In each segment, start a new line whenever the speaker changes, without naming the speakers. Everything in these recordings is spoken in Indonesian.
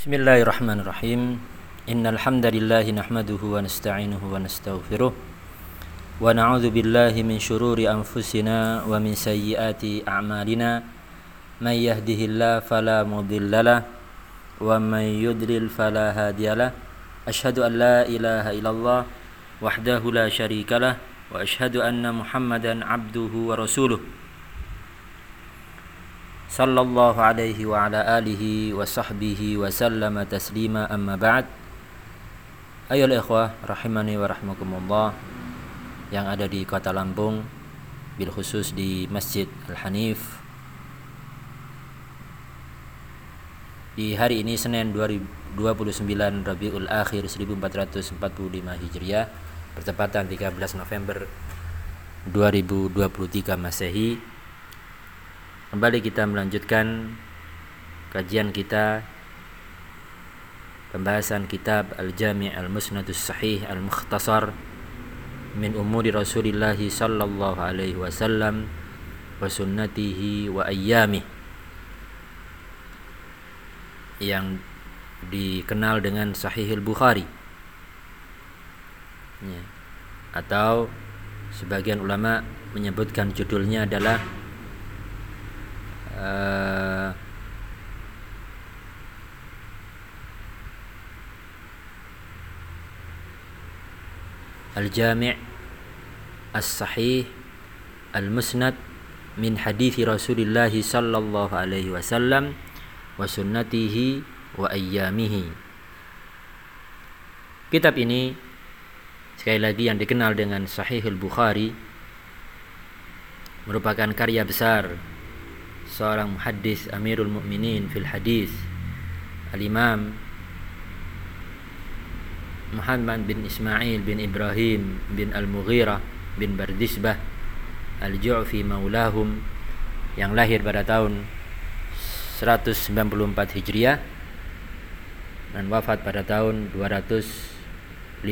Bismillahirrahmanirrahim. Innal hamdalillah nahmaduhu wa nasta'inuhu wa nastaghfiruh. Wa na'udzu billahi min shururi anfusina wa min sayyiati a'malina. May yahdihillah fala mudhillalah wa may yudlil fala hadiyalah. Ashhadu an la ilaha illallah wahdahu la sharikalah wa ashhadu anna Muhammadan 'abduhu wa rasuluh sallallahu alaihi wa ala alihi wa sahbihi wa sallama taslima amma ba'd. Ayol ikhwah rahimani wa yang ada di kota Lampung bil khusus di Masjid Al Hanif. Di hari ini Senin 29 Rabiul Akhir 1445 Hijriah bertepatan 13 November 2023 Masehi. Kembali kita melanjutkan kajian kita pembahasan kitab Al-Jami' Al-Musnadus Sahih Al-Mukhtasar min umuri Rasulillah sallallahu alaihi wasallam wa sunnatihi wa ayyamih yang dikenal dengan Sahih Al-Bukhari ya. atau sebagian ulama menyebutkan judulnya adalah uh, Al-Jami' As-Sahih Al-Musnad min hadithi Rasulullah sallallahu alaihi wasallam wa sunnatihi wa ayyamihi. Kitab ini sekali lagi yang dikenal dengan Sahih Al-Bukhari merupakan karya besar seorang muhaddis Amirul Mukminin fil hadis Al-Imam Muhammad bin Ismail bin Ibrahim bin Al-Mughirah bin Bardisbah Al-Ju'fi maulahum yang lahir pada tahun 194 Hijriah dan wafat pada tahun 256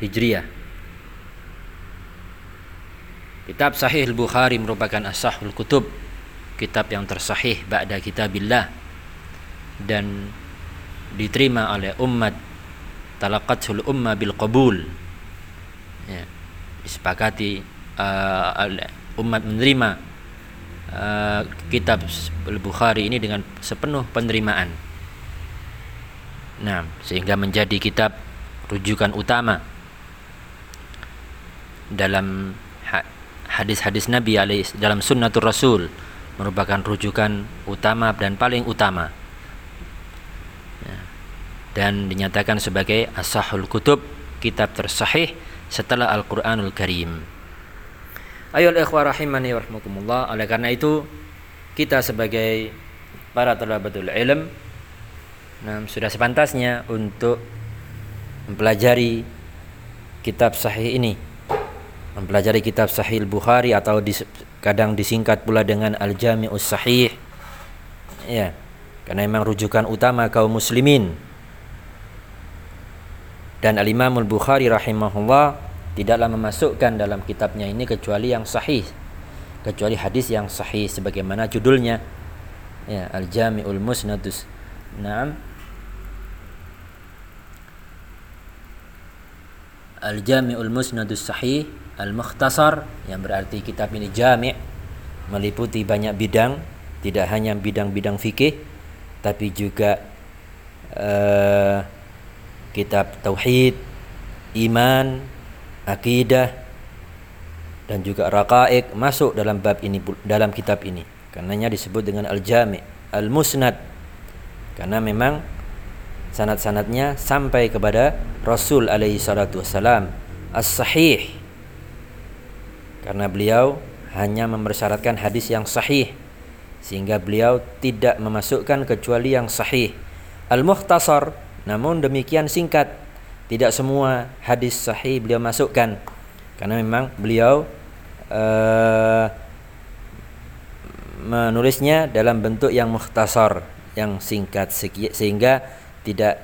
Hijriah. Kitab Sahih Al-Bukhari merupakan asahul kutub kitab yang tersahih ba'da kitabillah dan diterima oleh umat talaqatul umma bil qabul. Ya, disepakati uh, umat menerima uh, kitab Al-Bukhari ini dengan sepenuh penerimaan. Nah sehingga menjadi kitab rujukan utama dalam hadis-hadis Nabi alaih dalam sunnatul Rasul merupakan rujukan utama dan paling utama. Ya. dan dinyatakan sebagai asahul kutub kitab tersahih setelah Al-Quranul Karim. Ayo ikhwah rahimani warahmatullah oleh karena itu kita sebagai para talabatul ilm nah, sudah sepantasnya untuk mempelajari kitab sahih ini. Mempelajari kitab sahih Bukhari atau di kadang disingkat pula dengan Al-Jami'us Sahih. Ya. Karena memang rujukan utama kaum muslimin. Dan Al-Imam Al-Bukhari rahimahullah tidaklah memasukkan dalam kitabnya ini kecuali yang sahih. Kecuali hadis yang sahih sebagaimana judulnya. Ya, Al-Jami'ul Musnadus. Naam. Al-Jami'ul Musnadus Sahih Al-Mukhtasar yang berarti kitab ini jami' meliputi banyak bidang, tidak hanya bidang-bidang fikih tapi juga uh, kitab tauhid, iman, akidah dan juga raqaik masuk dalam bab ini dalam kitab ini. Karenanya disebut dengan Al-Jami' Al-Musnad. Karena memang sanad-sanadnya sampai kepada Rasul alaihi salatu wasalam as-sahih karena beliau hanya mempersyaratkan hadis yang sahih sehingga beliau tidak memasukkan kecuali yang sahih. Al-mukhtasar namun demikian singkat tidak semua hadis sahih beliau masukkan. Karena memang beliau uh, menulisnya dalam bentuk yang mukhtasar yang singkat sehingga tidak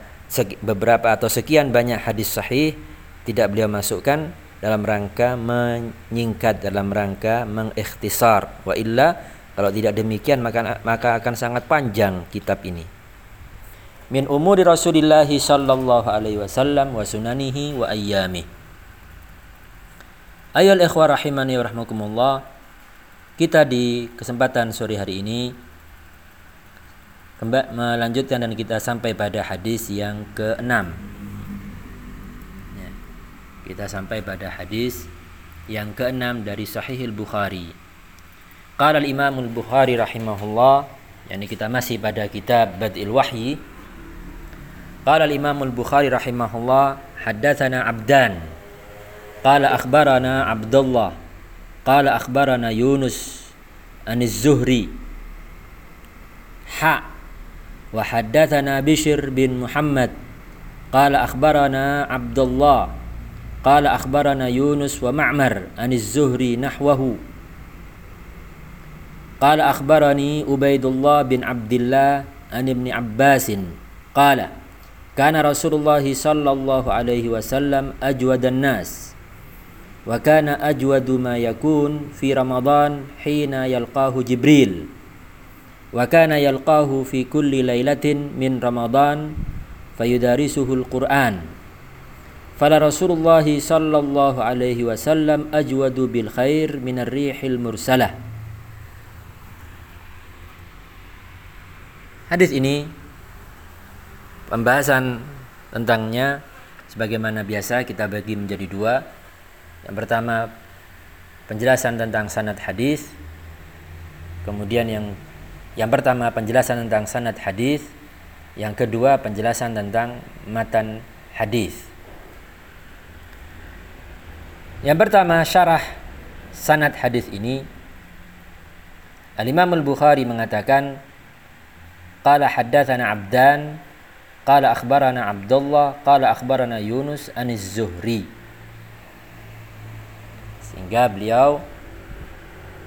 beberapa atau sekian banyak hadis sahih tidak beliau masukkan dalam rangka menyingkat dalam rangka mengikhtisar wa illa kalau tidak demikian maka maka akan sangat panjang kitab ini min umuri Rasulillah sallallahu alaihi wasallam wa sunanihi wa ayyami. Ayol ikhwah rahimani wa rahmakumullah. Kita di kesempatan sore hari ini melanjutkan dan kita sampai pada hadis yang ke-6. Kita sampai pada hadis yang keenam dari Sahih al-Bukhari. Qala Imam al-Bukhari rahimahullah, yakni kita masih pada kitab Badil Wahyi. Qala Imam al-Bukhari rahimahullah, haddatsana Abdan. Qala akhbarana Abdullah. Qala akhbarana Yunus an zuhri Ha wa haddatsana Bishr bin Muhammad. Qala akhbarana Abdullah قال أخبرنا يونس ومعمر عن الزهري نحوه. قال أخبرني عبيد الله بن عبد الله عن ابن عباس. قال كان رسول الله صلى الله عليه وسلم أجود الناس وكان أجود ما يكون في رمضان حين يلقاه جبريل وكان يلقاه في كل ليلة من رمضان فيدارسه القرآن. Fala Rasulullah sallallahu alaihi wasallam ajwadu bil khair min ar-rihil mursalah Hadis ini Pembahasan tentangnya sebagaimana biasa kita bagi menjadi dua. Yang pertama penjelasan tentang sanad hadis. Kemudian yang yang pertama penjelasan tentang sanad hadis, yang kedua penjelasan tentang matan hadis. Yang pertama syarah sanad hadis ini Al-Imam Al-Bukhari mengatakan qala haddatsana 'Abdan Qala akhbarana Abdullah, qala akhbarana Yunus anis Zuhri. Sehingga beliau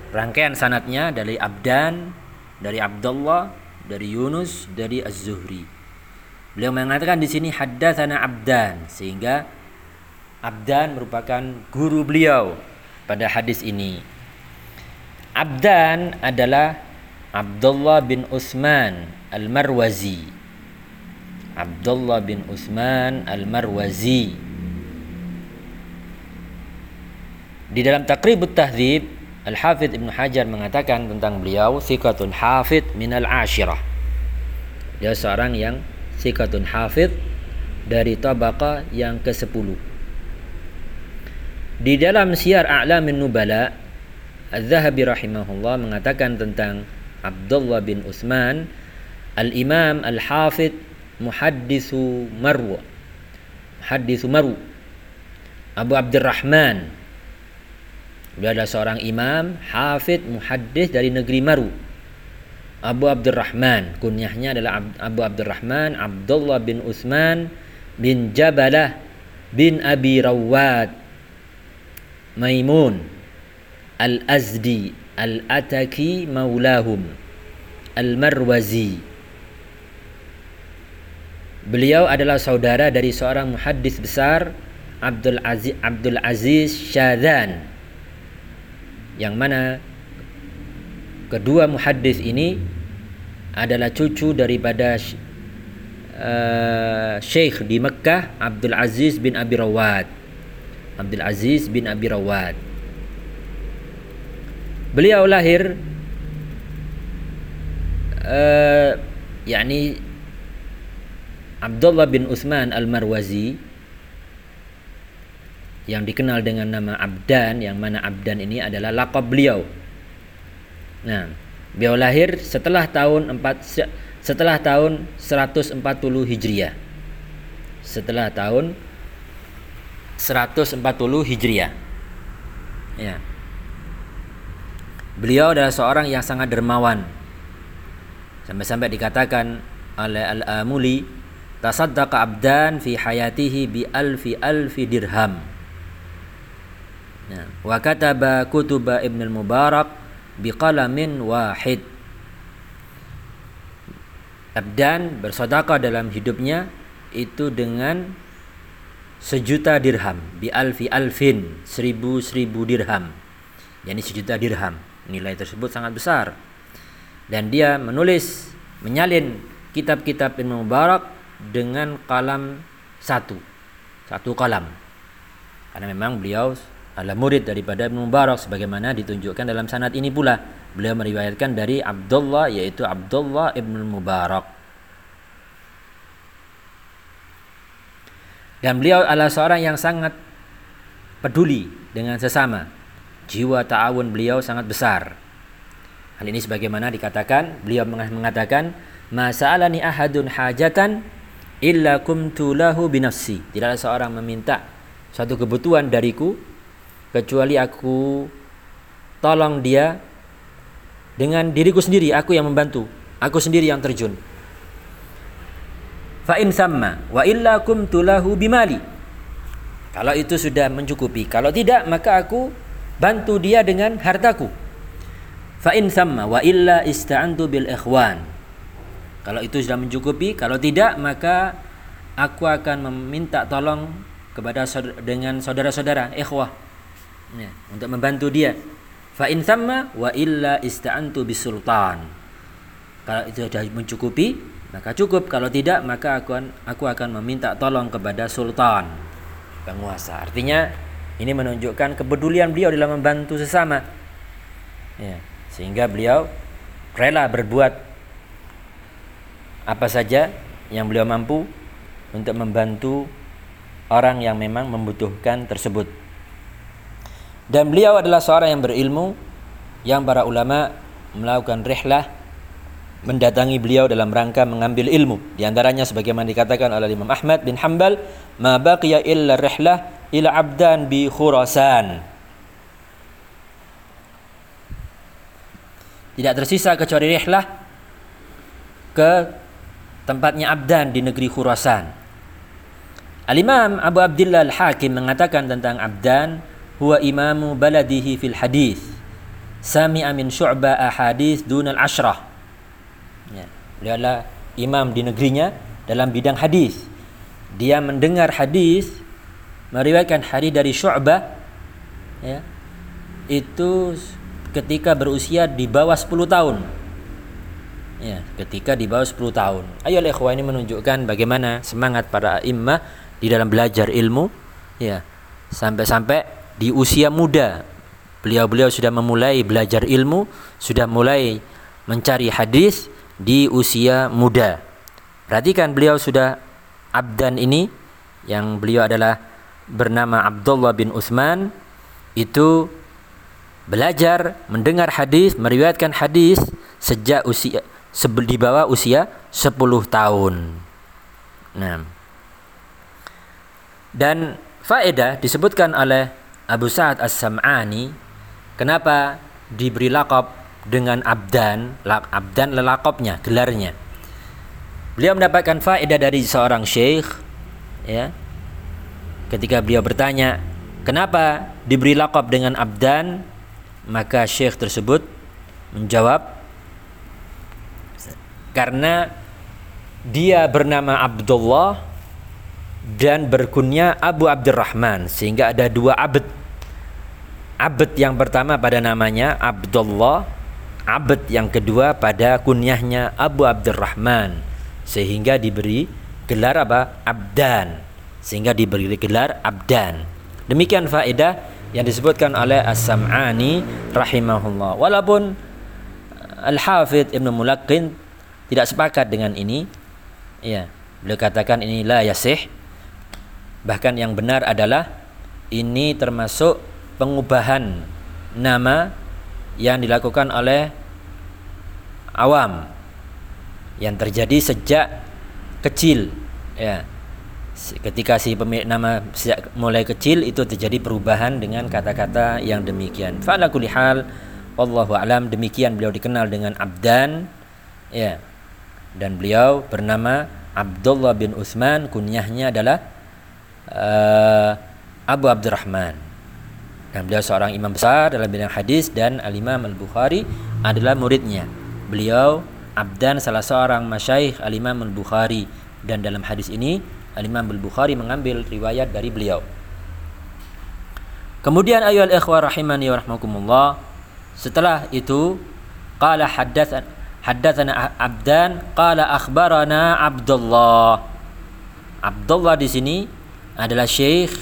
rangkaian sanatnya dari Abdan, dari Abdullah, dari Yunus, dari Az-Zuhri. Beliau mengatakan di sini haddatsana Abdan sehingga Abdan merupakan guru beliau pada hadis ini. Abdan adalah Abdullah bin Utsman Al-Marwazi Abdullah bin Utsman Al-Marwazi. Di dalam Taqribut Tahdzib, Al-Hafidh Ibnu Hajar mengatakan tentang beliau thiqatun hafidh al ashirah. Dia seorang yang thiqatun hafidh dari tabaqah yang ke-10. Di dalam Syiar A'lamin Nubala, Al-Zahabi rahimahullah mengatakan tentang Abdullah bin Utsman, Al-Imam Al-Hafidh muhaddisu Marwa muhaddisu Maru Abu Abdurrahman. Beliau adalah seorang imam hafid muhaddis dari negeri Maru Abu Abdurrahman. Kunyahnya adalah Abu Abdurrahman Abdullah bin Utsman bin Jabalah bin Abi Rawat Maimun Al-Azdi Al-Ataki maulahum Al-Marwazi. Beliau adalah saudara dari seorang muhaddis besar Abdul Aziz Abdul Aziz Syadzan yang mana kedua muhaddis ini adalah cucu daripada uh, Syekh di Mekah Abdul Aziz bin Abi Rawad Abdul Aziz bin Abi Rawad Beliau lahir uh, yakni Abdullah bin Utsman Al-Marwazi yang dikenal dengan nama Abdan yang mana Abdan ini adalah lakab beliau. Nah, beliau lahir setelah tahun 4 setelah tahun 140 Hijriah. Setelah tahun 140 Hijriah. Ya. Beliau adalah seorang yang sangat dermawan. Sampai-sampai dikatakan oleh Al-Amuli tasaddaqa abdan fi hayatihi bi alfi alfi dirham ya. wa kataba kutuba ibn al-mubarak bi qalamin wahid abdan bersedekah dalam hidupnya itu dengan sejuta dirham bi alfi alfin seribu seribu dirham yakni sejuta dirham nilai tersebut sangat besar dan dia menulis menyalin kitab-kitab Ibnu Mubarak dengan kalam satu. Satu kalam. Karena memang beliau adalah murid daripada Ibnu Mubarak sebagaimana ditunjukkan dalam sanad ini pula. Beliau meriwayatkan dari Abdullah yaitu Abdullah Ibnu Mubarak. Dan beliau adalah seorang yang sangat peduli dengan sesama. Jiwa ta'awun beliau sangat besar. Hal ini sebagaimana dikatakan, beliau mengatakan, "Masa'alani ahadun hajatan illa kumtu lahu binafsi." Tidaklah seorang meminta suatu kebutuhan dariku kecuali aku tolong dia dengan diriku sendiri, aku yang membantu, aku sendiri yang terjun. Fa in wa illa kumtu lahu bimali. Kalau itu sudah mencukupi, kalau tidak maka aku bantu dia dengan hartaku. Fa in samma wa illa ista'antu bil ikhwan. Kalau itu sudah mencukupi, kalau tidak maka aku akan meminta tolong kepada saudara, dengan saudara-saudara ikhwah ya, untuk membantu dia. Fa in samma wa illa ista'antu bis sultan. Kalau itu sudah mencukupi, maka cukup. Kalau tidak, maka aku akan, aku akan meminta tolong kepada sultan, penguasa. Artinya ini menunjukkan kepedulian beliau dalam membantu sesama. Ya sehingga beliau rela berbuat apa saja yang beliau mampu untuk membantu orang yang memang membutuhkan tersebut. Dan beliau adalah seorang yang berilmu yang para ulama melakukan rihlah mendatangi beliau dalam rangka mengambil ilmu. Di antaranya sebagaimana dikatakan oleh Imam Ahmad bin Hambal, "Ma baqiya illa rihlah ila abdan bi Khurasan." Tidak tersisa kecuali rihlah ke tempatnya Abdan di negeri Khurasan. Al-Imam Abu Abdullah Al-Hakim mengatakan tentang Abdan, huwa imamu baladihi fil hadis. Sami'a min syu'ba ahadis dunal ashrah. Ya, beliau adalah imam di negerinya dalam bidang hadis. Dia mendengar hadis, meriwayatkan hadis dari Syu'bah ya, itu ketika berusia di bawah 10 tahun. Ya, ketika di bawah 10 tahun. Ayo ikhwah ini menunjukkan bagaimana semangat para imam di dalam belajar ilmu ya. Sampai-sampai di usia muda beliau-beliau sudah memulai belajar ilmu, sudah mulai mencari hadis di usia muda. Perhatikan beliau sudah abdan ini yang beliau adalah bernama Abdullah bin Utsman itu belajar mendengar hadis meriwayatkan hadis sejak usia di bawah usia 10 tahun. Nah. Dan faedah disebutkan oleh Abu Sa'ad As-Sam'ani kenapa diberi lakop dengan abdan, abdan lelakopnya, gelarnya. Beliau mendapatkan faedah dari seorang syekh ya. Ketika beliau bertanya, kenapa diberi lakop dengan abdan? Maka syekh tersebut menjawab karena dia bernama Abdullah dan berkunya Abu Abdurrahman sehingga ada dua abd. Abd yang pertama pada namanya Abdullah, abd yang kedua pada kunyahnya Abu Abdurrahman sehingga diberi gelar apa? Abdan. Sehingga diberi gelar Abdan. Demikian faedah yang disebutkan oleh As-Sam'ani rahimahullah. Walaupun Al-Hafidh Ibn Mulaqqin tidak sepakat dengan ini, ya, beliau katakan ini la yasih. Bahkan yang benar adalah ini termasuk pengubahan nama yang dilakukan oleh awam yang terjadi sejak kecil ya ketika si pemilik nama sejak mulai kecil itu terjadi perubahan dengan kata-kata yang demikian. Fa'ala kulli hal wallahu alam demikian beliau dikenal dengan Abdan ya. Dan beliau bernama Abdullah bin Utsman kunyahnya adalah uh, Abu Abdurrahman. Dan beliau seorang imam besar dalam bidang hadis dan Al-Imam Al-Bukhari adalah muridnya. Beliau Abdan salah seorang masyaikh Al-Imam Al-Bukhari dan dalam hadis ini Al-Imam Al-Bukhari mengambil riwayat dari beliau. Kemudian ayol ikhwah rahimani wa rahmakumullah. Setelah itu qala haddatsan Haddatsana Abdan qala akhbarana Abdullah. Abdullah di sini adalah syekhnya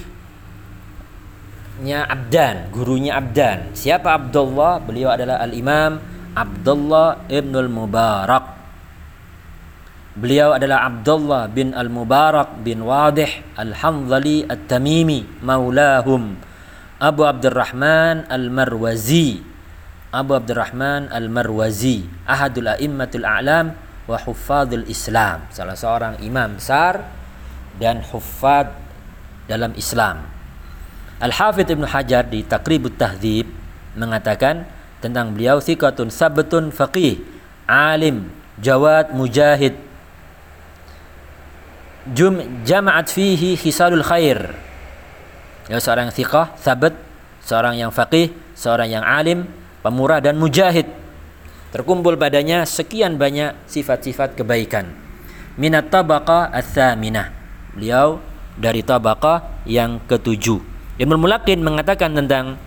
Abdan, gurunya Abdan. Siapa Abdullah? Beliau adalah Al-Imam Abdullah Ibnul Mubarak. Beliau adalah Abdullah bin Al-Mubarak bin Wadih Al-Hanzali At-Tamimi maulahum. Abu Abdurrahman Al-Marwazi. Abu Abdurrahman Al-Marwazi ahadul a'immatul a'lam wa huffadul Islam. Salah seorang imam besar dan huffad dalam Islam. Al-Hafidh Ibn Hajar di Taqribut Tahdzib mengatakan tentang beliau thiqatun sabtun faqih alim jawad mujahid jum jama'at fihi khisalul khair ya seorang thiqah sabat seorang yang faqih seorang yang alim pemurah dan mujahid. Terkumpul padanya sekian banyak sifat-sifat kebaikan. Minat tabaqa ats-tsaminah. Beliau dari tabaqah yang ketujuh. Ibnu Mulakin mengatakan tentang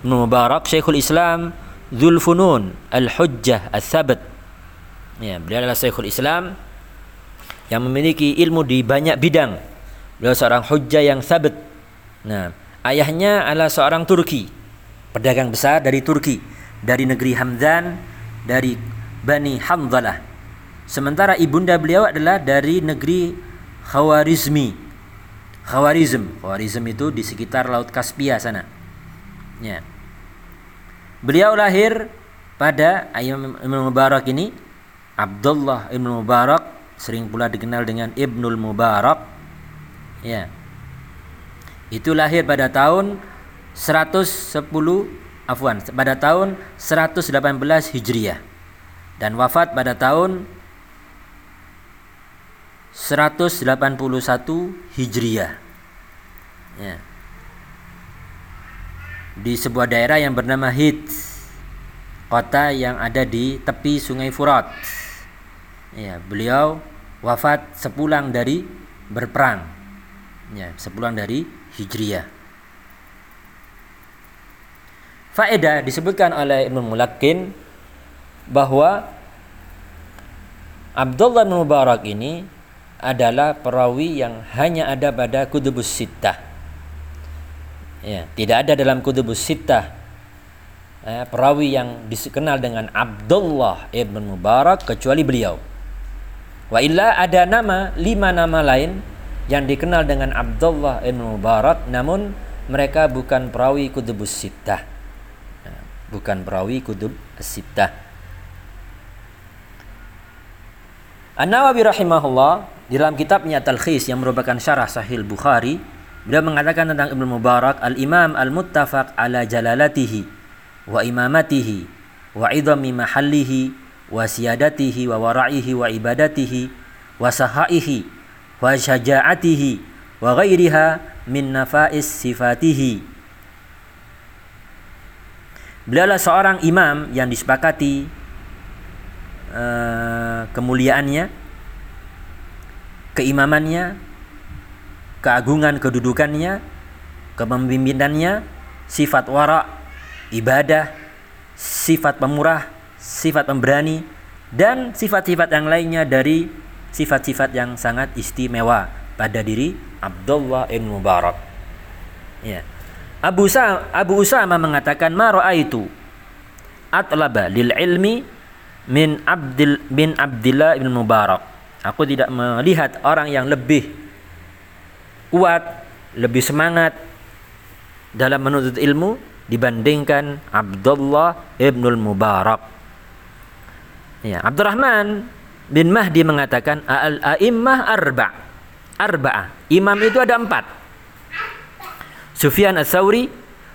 Ibnu Mubarak Syekhul Islam Zulfunun Al-Hujjah Ats-Tsabat. Ya, beliau adalah Syekhul Islam yang memiliki ilmu di banyak bidang. Beliau seorang hujjah yang sabat. Nah, ayahnya adalah seorang Turki pedagang besar dari Turki, dari negeri Hamdan, dari Bani Hamzalah. Sementara ibunda beliau adalah dari negeri Khawarizmi. Khawarizm, Khawarizm itu di sekitar Laut Kaspia sana. Ya. Beliau lahir pada Ibn Mubarak ini Abdullah Ibn Mubarak sering pula dikenal dengan Ibnul Mubarak. Ya. Itu lahir pada tahun 110 afwan pada tahun 118 Hijriah dan wafat pada tahun 181 Hijriah. Ya. Di sebuah daerah yang bernama Hid, kota yang ada di tepi Sungai Furat. Ya, beliau wafat sepulang dari berperang. Ya, sepulang dari Hijriah. faedah disebutkan oleh Ibnu Mulakin bahwa Abdullah bin Mubarak ini adalah perawi yang hanya ada pada Kutubus Sittah. Ya, tidak ada dalam Kutubus Sittah ya, perawi yang dikenal dengan Abdullah ibn Mubarak kecuali beliau. Wa illa ada nama lima nama lain yang dikenal dengan Abdullah ibn Mubarak namun mereka bukan perawi Kutubus Sittah bukan perawi kutub as-sittah. An-Nawawi rahimahullah dalam kitabnya Talkhis yang merupakan syarah Sahih Bukhari, beliau mengatakan tentang Ibnu Mubarak al-Imam al-muttafaq ala jalalatihi wa imamatihi wa idami mahallihi wa siyadatihi wa wara'ihi wa ibadatihi wa sahaihi wa syaja'atihi wa ghairiha min nafais sifatihi. Beliau adalah seorang imam yang disepakati uh, kemuliaannya, keimamannya, keagungan kedudukannya, kepemimpinannya, sifat wara, ibadah, sifat pemurah, sifat pemberani, dan sifat-sifat yang lainnya dari sifat-sifat yang sangat istimewa pada diri Abdullah bin Mubarak. Ya. Abu, Sa Abu Usama mengatakan ma itu atlaba lil ilmi min Abdil bin Abdillah bin Mubarak. Aku tidak melihat orang yang lebih kuat, lebih semangat dalam menuntut ilmu dibandingkan Abdullah ibnul Mubarak. Ya, Abdurrahman bin Mahdi mengatakan al-a'immah arba. Arba'a. Imam itu ada empat. Sufyan Ats-Tsauri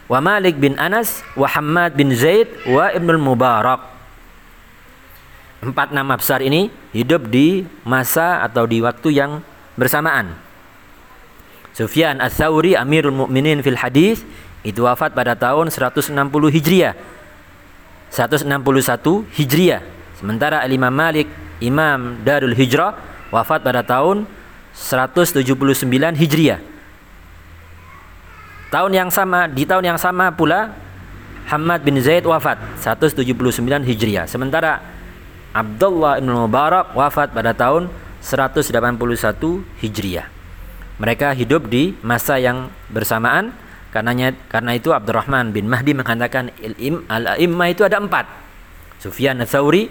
wa Malik bin Anas wa Hammad bin Zaid wa Ibnul Mubarak. Empat nama besar ini hidup di masa atau di waktu yang bersamaan. Sufyan Ats-Tsauri Amirul Mukminin fil Hadis itu wafat pada tahun 160 Hijriah. 161 Hijriah. Sementara Imam Malik, Imam Darul Hijrah wafat pada tahun 179 Hijriah. Tahun yang sama, di tahun yang sama pula Hamad bin Zaid wafat 179 Hijriah. Sementara Abdullah bin Mubarak wafat pada tahun 181 Hijriah. Mereka hidup di masa yang bersamaan karenanya karena itu Abdurrahman bin Mahdi mengatakan al-im al-imma itu ada empat. Sufyan ats-Tsauri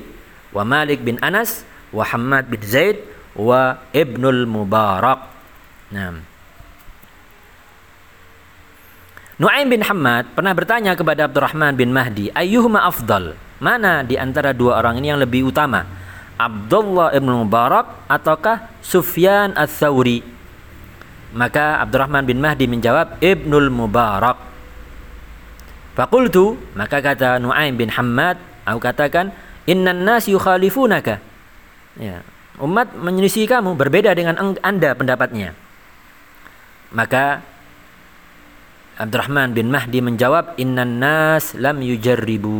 wa Malik bin Anas wa Hammad bin Zaid wa Ibnul Mubarak. Nah. Nuaim bin Hamad pernah bertanya kepada Abdurrahman bin Mahdi, ayyuhuma afdal? Mana di antara dua orang ini yang lebih utama? Abdullah ibn Mubarak ataukah Sufyan ats-Tsauri? Maka Abdurrahman bin Mahdi menjawab Ibnul Mubarak. Fakultu maka kata Nuaim bin Hamad, aku katakan innan nas yukhalifunaka. Ya, umat menyelisih kamu berbeda dengan Anda pendapatnya. Maka Abdurrahman bin Mahdi menjawab innan nas lam yujarribu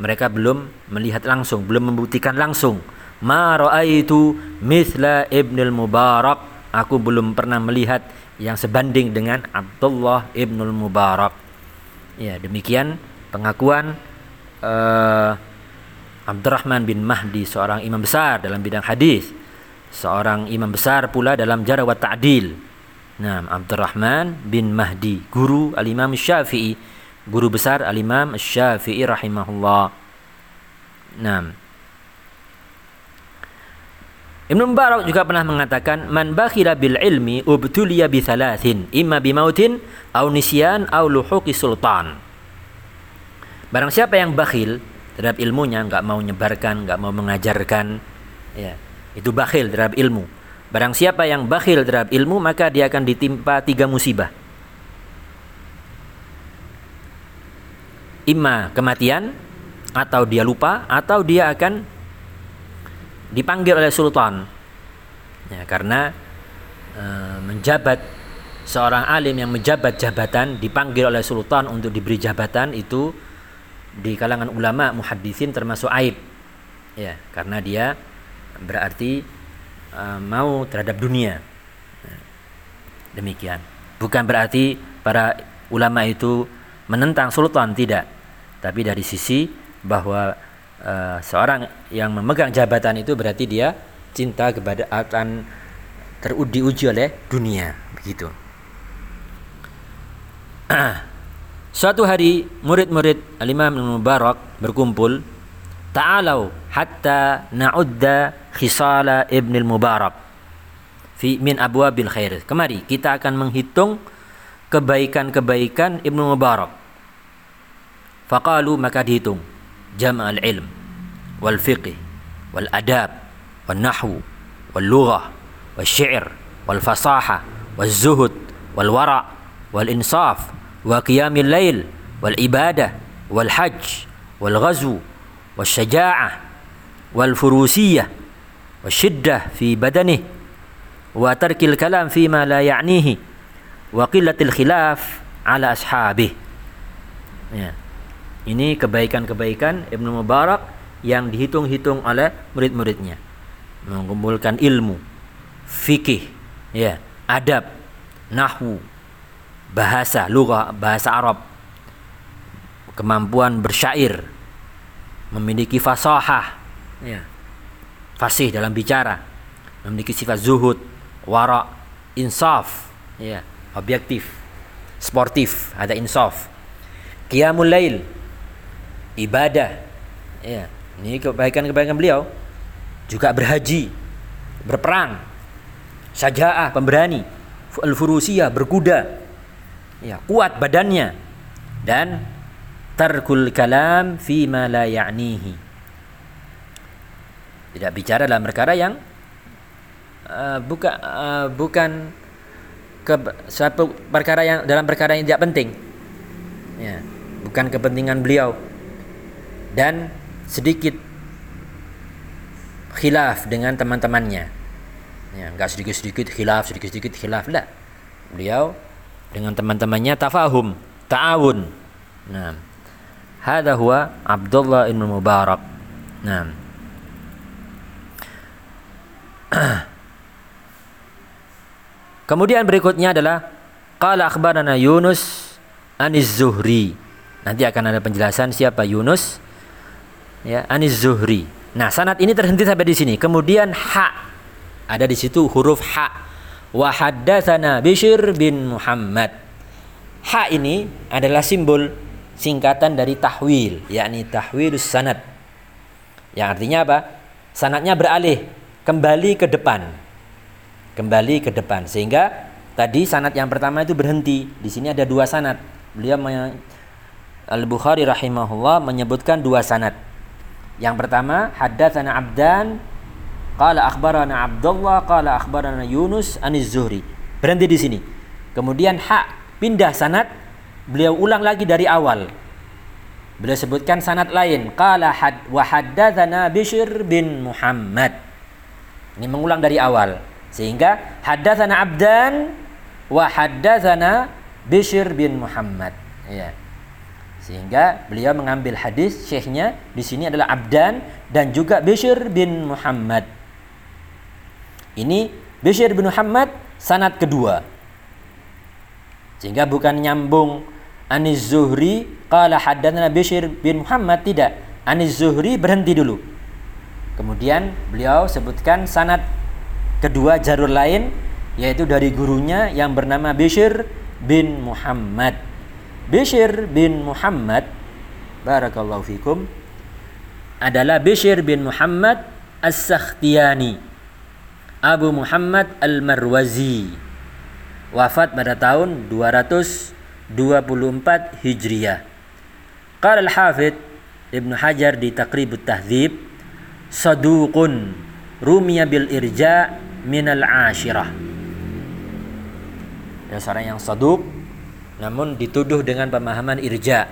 mereka belum melihat langsung, belum membuktikan langsung. Ma raaitu mithla Ibnul Mubarak. Aku belum pernah melihat yang sebanding dengan Abdullah Ibnul Mubarak. Ya, demikian pengakuan uh, Abdurrahman bin Mahdi, seorang imam besar dalam bidang hadis, seorang imam besar pula dalam jarh wa ta'dil. Nah, Abdurrahman bin Mahdi, guru Al-Imam Syafi'i guru besar Al-Imam Syafi'i rahimahullah. Nah. Ibnu Mubarak juga pernah mengatakan man bakhila bil ilmi ubtuliya bi thalathin imma bi mautin au nisyan au luhuqi sultan. Barang siapa yang bakhil terhadap ilmunya enggak mau menyebarkan, enggak mau mengajarkan ya, itu bakhil terhadap ilmu. Barang siapa yang bakhil terhadap ilmu maka dia akan ditimpa tiga musibah. imma kematian atau dia lupa atau dia akan dipanggil oleh sultan. Ya karena e, menjabat seorang alim yang menjabat jabatan dipanggil oleh sultan untuk diberi jabatan itu di kalangan ulama muhaddisin termasuk aib. Ya karena dia berarti e, mau terhadap dunia. Ya, demikian. Bukan berarti para ulama itu menentang sultan tidak. Tapi dari sisi bahwa uh, seorang yang memegang jabatan itu berarti dia cinta kepada akan teruji-uji oleh dunia begitu. Suatu hari murid-murid Al-Imam Mubarak berkumpul Ta'alau hatta na'udda khisala Ibn Mubarak fi min abwabil khair. Kemari kita akan menghitung kebaikan-kebaikan Ibnu Mubarak. Faqalu maka dihitung jama' al-ilm wal fiqh wal adab wal nahwu wal lughah wal syi'r wal fasaha wal zuhud wal wara' wal insaf wa qiyamil lail wal ibadah wal hajj wal ghazw wal syaja'ah Ini kebaikan-kebaikan Ibnu Mubarak yang dihitung-hitung oleh murid-muridnya. Mengumpulkan ilmu, fikih, ya, adab, nahwu, bahasa, lughah, bahasa Arab, kemampuan bersyair, memiliki fasahah, ya, fasih dalam bicara, memiliki sifat zuhud, wara, insaf, ya, objektif, sportif, ada insaf, qiyamul lail, ibadah. Ya, ini kebaikan-kebaikan beliau. Juga berhaji, berperang, sajaah, pemberani, al-furusiyah, berkuda. Ya, kuat badannya dan tarkul kalam fi ma la ya'nihi. Tidak bicara dalam perkara yang uh, buka, uh, bukan ke suatu perkara yang dalam perkara yang tidak penting. Ya, bukan kepentingan beliau dan sedikit khilaf dengan teman-temannya. Ya, enggak sedikit-sedikit khilaf, sedikit-sedikit khilaf lah. Beliau dengan teman-temannya tafahum, ta'awun. Nah, hadha huwa Abdullah bin Mubarak. Nah. Kemudian berikutnya adalah qala akhbarana Yunus aniz Zuhri. Nanti akan ada penjelasan siapa Yunus ya Anis Zuhri Nah, sanad ini terhenti sampai di sini. Kemudian ha. Ada di situ huruf ha. Wa haddatsana Bishr bin Muhammad. Ha ini adalah simbol singkatan dari tahwil, yakni tahwilus sanad. Yang artinya apa? Sanadnya beralih kembali ke depan. Kembali ke depan sehingga tadi sanad yang pertama itu berhenti. Di sini ada dua sanad. Beliau Al-Bukhari rahimahullah menyebutkan dua sanad yang pertama, haddatsana Abdan qala akhbarana Abdullah qala akhbarana Yunus aniz Zuhri. Berhenti di sini. Kemudian ha pindah sanad, beliau ulang lagi dari awal. Beliau sebutkan sanad lain, qala had wa haddatsana Bishr bin Muhammad. Ini mengulang dari awal. Sehingga haddatsana Abdan wa haddatsana Bishr bin Muhammad. Ya. Sehingga beliau mengambil hadis syekhnya di sini adalah Abdan dan juga Bishr bin Muhammad. Ini Bishr bin Muhammad sanat kedua. Sehingga bukan nyambung Anis Zuhri qala haddatsana Bishr bin Muhammad tidak. Anis Zuhri berhenti dulu. Kemudian beliau sebutkan sanat kedua jarur lain yaitu dari gurunya yang bernama Bishr bin Muhammad. Bishr bin Muhammad barakallahu fikum adalah Bishr bin Muhammad As-Sakhtiyani. Abu Muhammad Al-Marwazi wafat pada tahun 224 Hijriah. Qala al-Hafidh Ibnu Hajar di Taqribut Tahdzib saduqun rumiya bil irja min al-ashirah ada seorang yang saduq namun dituduh dengan pemahaman irja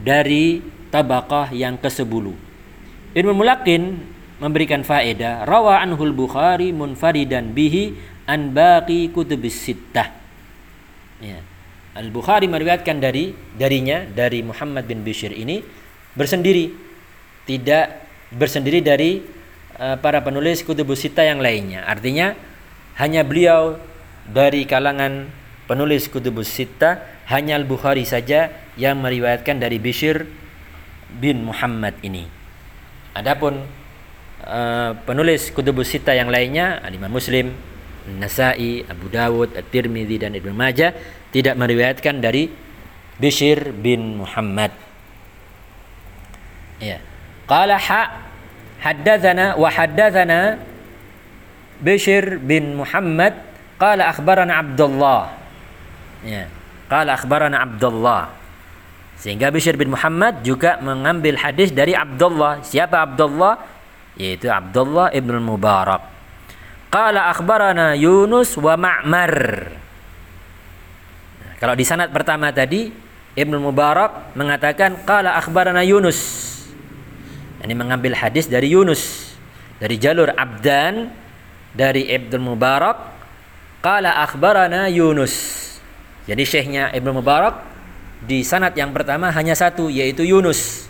dari tabaqah yang ke-10. Ibnu Mulakin memberikan faedah rawa anhul Bukhari munfaridan bihi an baqi kutubis sittah. Ya. Al-Bukhari meriwayatkan dari darinya dari Muhammad bin Bishr ini bersendiri tidak bersendiri dari uh, para penulis kutubus sittah yang lainnya. Artinya hanya beliau dari kalangan penulis kutubus sita hanya Al-Bukhari saja yang meriwayatkan dari Bishr bin Muhammad ini. Adapun uh, penulis kutubus sita yang lainnya, Imam Muslim, Nasai, Abu Dawud, At-Tirmidzi dan Ibnu Majah tidak meriwayatkan dari Bishr bin Muhammad. Ya. Qala ha haddatsana wa Bishr bin Muhammad qala akhbarana Abdullah Ya. Qala akhbarana Abdullah. Sehingga Bishr bin Muhammad juga mengambil hadis dari Abdullah. Siapa Abdullah? Yaitu Abdullah ibn Mubarak. Qala akhbarana Yunus wa Ma'mar. Nah, kalau di sanad pertama tadi Ibn Mubarak mengatakan qala akhbarana Yunus. Ini mengambil hadis dari Yunus dari jalur Abdan dari Ibn Mubarak qala akhbarana Yunus jadi syekhnya Ibnu Mubarak di sanat yang pertama hanya satu yaitu Yunus.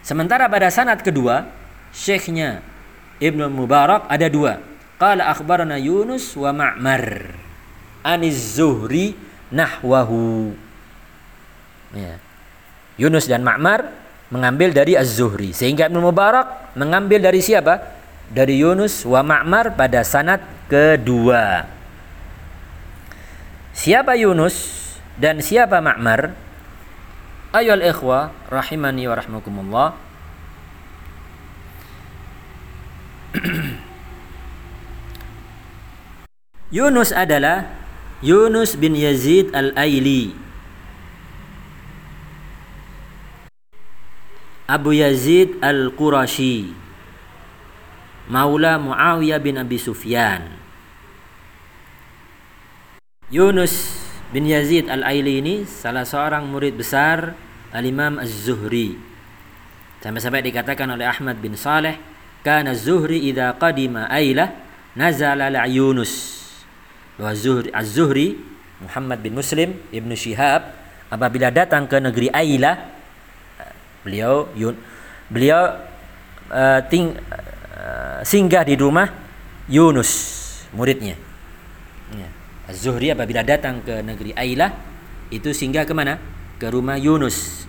Sementara pada sanat kedua syekhnya Ibnu Mubarak ada dua. Qala akhbarana Yunus wa Ma'mar aniz Zuhri nahwahu. Ya. Yunus dan Ma'mar mengambil dari Az-Zuhri sehingga Ibnu Mubarak mengambil dari siapa? Dari Yunus wa Ma'mar pada sanat kedua. Siapa Yunus dan siapa Ma'mar? Ayol ikhwa rahimani wa rahmakumullah. Yunus adalah Yunus bin Yazid al-Aili. Abu Yazid al-Qurashi. Maula Muawiyah bin Abi Sufyan. Yunus bin Yazid Al-Aili ini salah seorang murid besar Al-Imam Az-Zuhri. Sampai-sampai dikatakan oleh Ahmad bin Saleh, "Kana Az-Zuhri idza qadima Ailah nazala la Yunus." Bahwa Zuhri Az-Zuhri Muhammad bin Muslim Ibnu Syihab apabila datang ke negeri Ailah beliau yun, beliau uh, ting, uh, singgah di rumah Yunus muridnya. Az-Zuhri apabila datang ke negeri Ailah itu singgah ke mana? Ke rumah Yunus.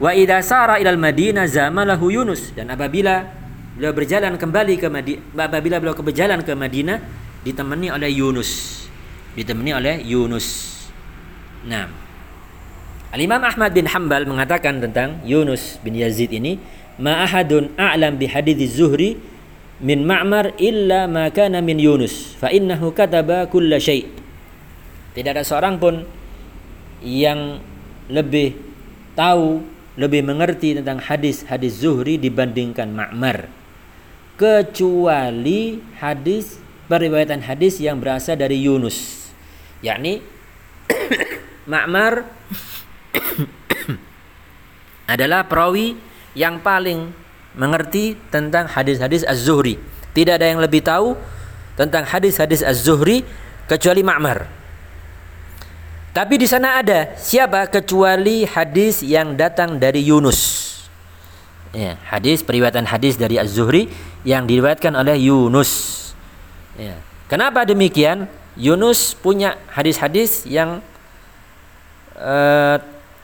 Wa idza sara ilal Madinah zamalahu Yunus dan apabila beliau berjalan kembali ke Madinah apabila beliau berjalan ke Madinah ditemani oleh Yunus ditemani oleh Yunus nah Al-Imam Ahmad bin Hambal mengatakan tentang Yunus bin Yazid ini ma ahadun a'lam bi hadits Zuhri min Ma'mar illa ma kana min Yunus. Fa innahu kataba kulla syai' tidak ada seorang pun yang lebih tahu lebih mengerti tentang hadis-hadis Zuhri dibandingkan Ma'mar. Kecuali hadis periwayatan hadis yang berasal dari Yunus. Yakni Ma'mar adalah perawi yang paling mengerti tentang hadis-hadis Az-Zuhri tidak ada yang lebih tahu tentang hadis-hadis Az-Zuhri kecuali Ma'mar tapi di sana ada siapa kecuali hadis yang datang dari Yunus. Ya, hadis periwayatan hadis dari Az-Zuhri yang diriwayatkan oleh Yunus. Ya. Kenapa demikian? Yunus punya hadis-hadis yang uh,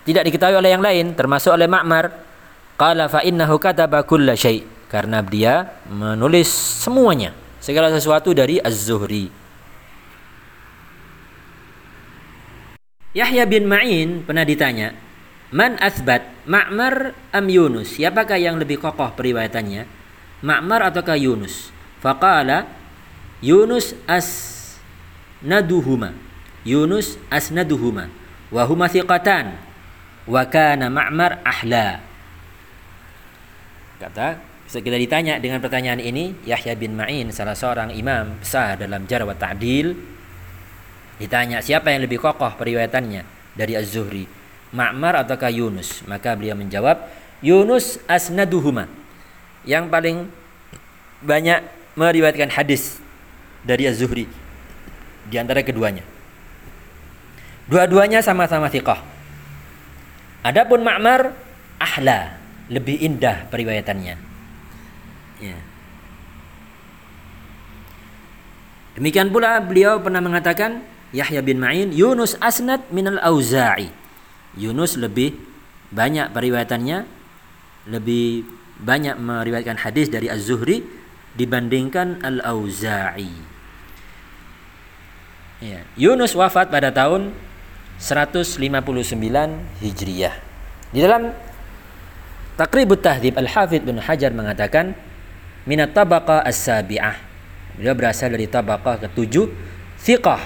tidak diketahui oleh yang lain termasuk oleh Ma'mar. Qala fa innahu kataba kulla syai karena dia menulis semuanya segala sesuatu dari Az-Zuhri. Yahya bin Ma'in pernah ditanya, Man asbat, Ma'mar am Yunus? Siapakah yang lebih kokoh periwayatannya? Ma'mar ataukah Yunus? Faqala Yunus as naduhuma. Yunus as naduhuma. Wahuma thiqatan. Wa kana Ma'mar ahla. Kata bisa kita ditanya dengan pertanyaan ini Yahya bin Ma'in salah seorang imam besar dalam jarh wa ta'dil Ditanya siapa yang lebih kokoh periwayatannya dari Az-Zuhri, Ma'mar ataukah Yunus? Maka beliau menjawab, Yunus asnaduhuma. Yang paling banyak meriwayatkan hadis dari Az-Zuhri di antara keduanya. Dua-duanya sama-sama thiqah. Adapun Ma'mar ahla, lebih indah periwayatannya. Ya. Demikian pula beliau pernah mengatakan Yahya bin Ma'in Yunus asnad minal auza'i Yunus lebih banyak periwayatannya lebih banyak meriwayatkan hadis dari Az-Zuhri dibandingkan Al-Auza'i ya. Yunus wafat pada tahun 159 Hijriyah di dalam Takribut Tahdib Al-Hafidh bin Hajar mengatakan minat tabaqa as-sabi'ah beliau berasal dari tabaqah ketujuh thiqah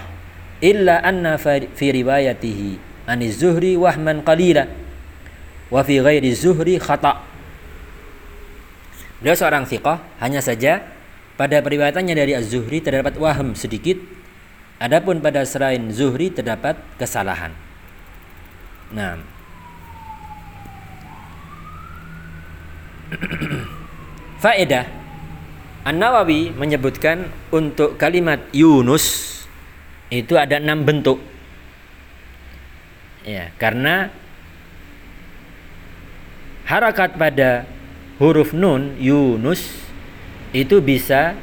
illa anna fi riwayatihi an zuhri wahman qalila wa fi ghairi zuhri khata Beliau seorang thiqah hanya saja pada periwayatannya dari Az-Zuhri terdapat waham sedikit adapun pada selain Zuhri terdapat kesalahan. Nah. Faedah. An-Nawawi menyebutkan untuk kalimat Yunus itu ada enam bentuk. Ya karena harakat pada huruf nun Yunus itu bisa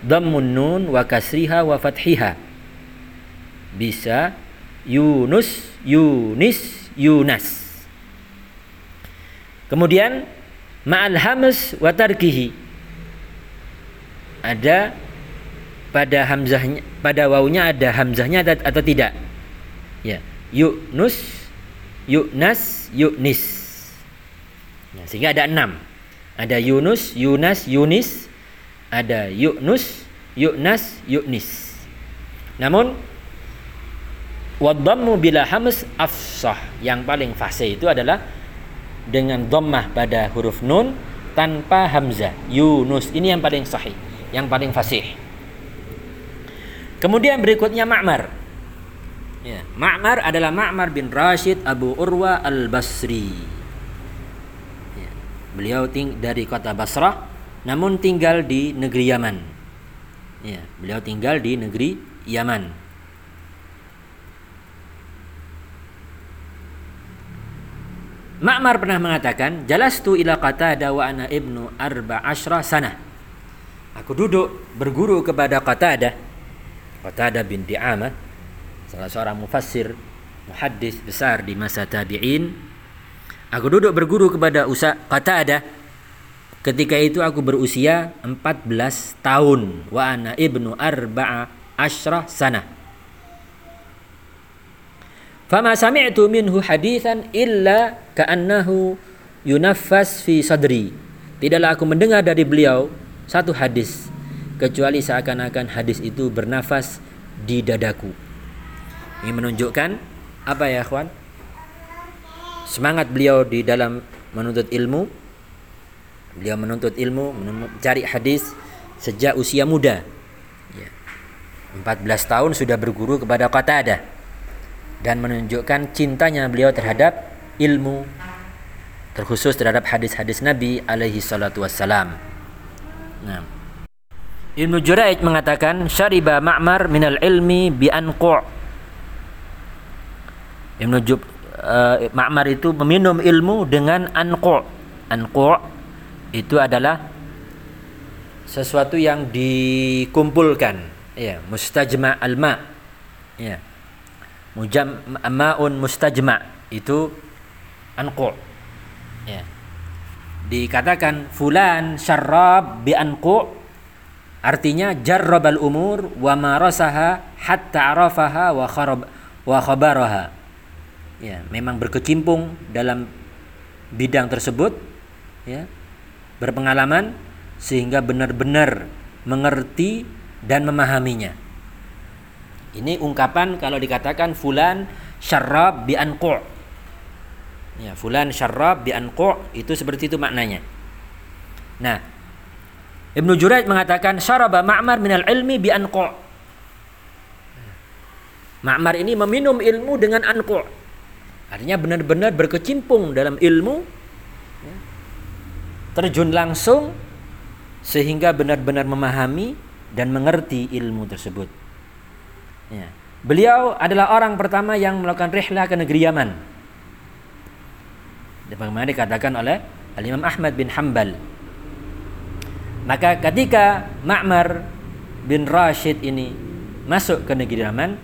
dhammun nun wa kasriha wa fathiha. Bisa Yunus Yunis Yunas kemudian ma'al hamas wa tarkihi. Ada pada hamzahnya pada wawunya ada hamzahnya atau tidak? Ya. Yunus yunas yunis. Ya, sehingga ada enam. Ada yunus yunas yunis. Ada yunus yunas yunis. Namun wadhammu bila hams afsah. Yang paling fasih itu adalah dengan dhammah pada huruf nun tanpa hamzah yunus ini yang paling sahih yang paling fasih Kemudian berikutnya Ma'mar. Ya, Ma'mar adalah Ma'mar bin Rashid Abu Urwa Al-Basri. Ya, beliau ting dari kota Basrah namun tinggal di negeri Yaman. Ya, beliau tinggal di negeri Yaman. Ma'mar pernah mengatakan, "Jalastu ila Qatadah wa ana ibnu arba asra sana." Aku duduk berguru kepada Qatadah Qatadah bin Di'amah salah seorang mufassir muhaddis besar di masa tabi'in Aku duduk berguru kepada Usa ada. Ketika itu aku berusia 14 tahun. Wa ana ibnu arba'a ashrah sana. Fama sami'tu minhu hadithan illa ka'annahu yunaffas fi sadri. Tidaklah aku mendengar dari beliau satu hadis kecuali seakan-akan hadis itu bernafas di dadaku. Ini menunjukkan apa ya, kawan? Semangat beliau di dalam menuntut ilmu. Beliau menuntut ilmu, mencari hadis sejak usia muda. Ya. 14 tahun sudah berguru kepada Qatadah dan menunjukkan cintanya beliau terhadap ilmu terkhusus terhadap hadis-hadis Nabi alaihi salatu wassalam. Nah. Ibnu Juraij mengatakan syariba Ma'mar minal ilmi bi anqu' Ibnu Jub, uh, Ma'mar itu meminum ilmu dengan anqu' Anqu' itu adalah sesuatu yang dikumpulkan. Ya mustajma alma. Ya mujam ma'un mustajma itu anqu' ya dikatakan fulan syarrab bi anqu' Artinya jarrabal umur wa marasaha hatta arafaha wa kharab wa khabaraha. Ya, memang berkecimpung dalam bidang tersebut ya. Berpengalaman sehingga benar-benar mengerti dan memahaminya. Ini ungkapan kalau dikatakan fulan syarrab bi anqu. Ya, fulan syarrab bi anqu itu seperti itu maknanya. Nah, Ibnu Juraid mengatakan syaraba Ma'mar minal ilmi bi anqu. Ma'mar ini meminum ilmu dengan anqu. Artinya benar-benar berkecimpung dalam ilmu ya. terjun langsung sehingga benar-benar memahami dan mengerti ilmu tersebut. Ya. Beliau adalah orang pertama yang melakukan rihlah ke negeri Yaman. Bagaimana dikatakan oleh Al-Imam Ahmad bin Hambal maka ketika Ma'mar bin Rashid ini masuk ke negeri Yaman,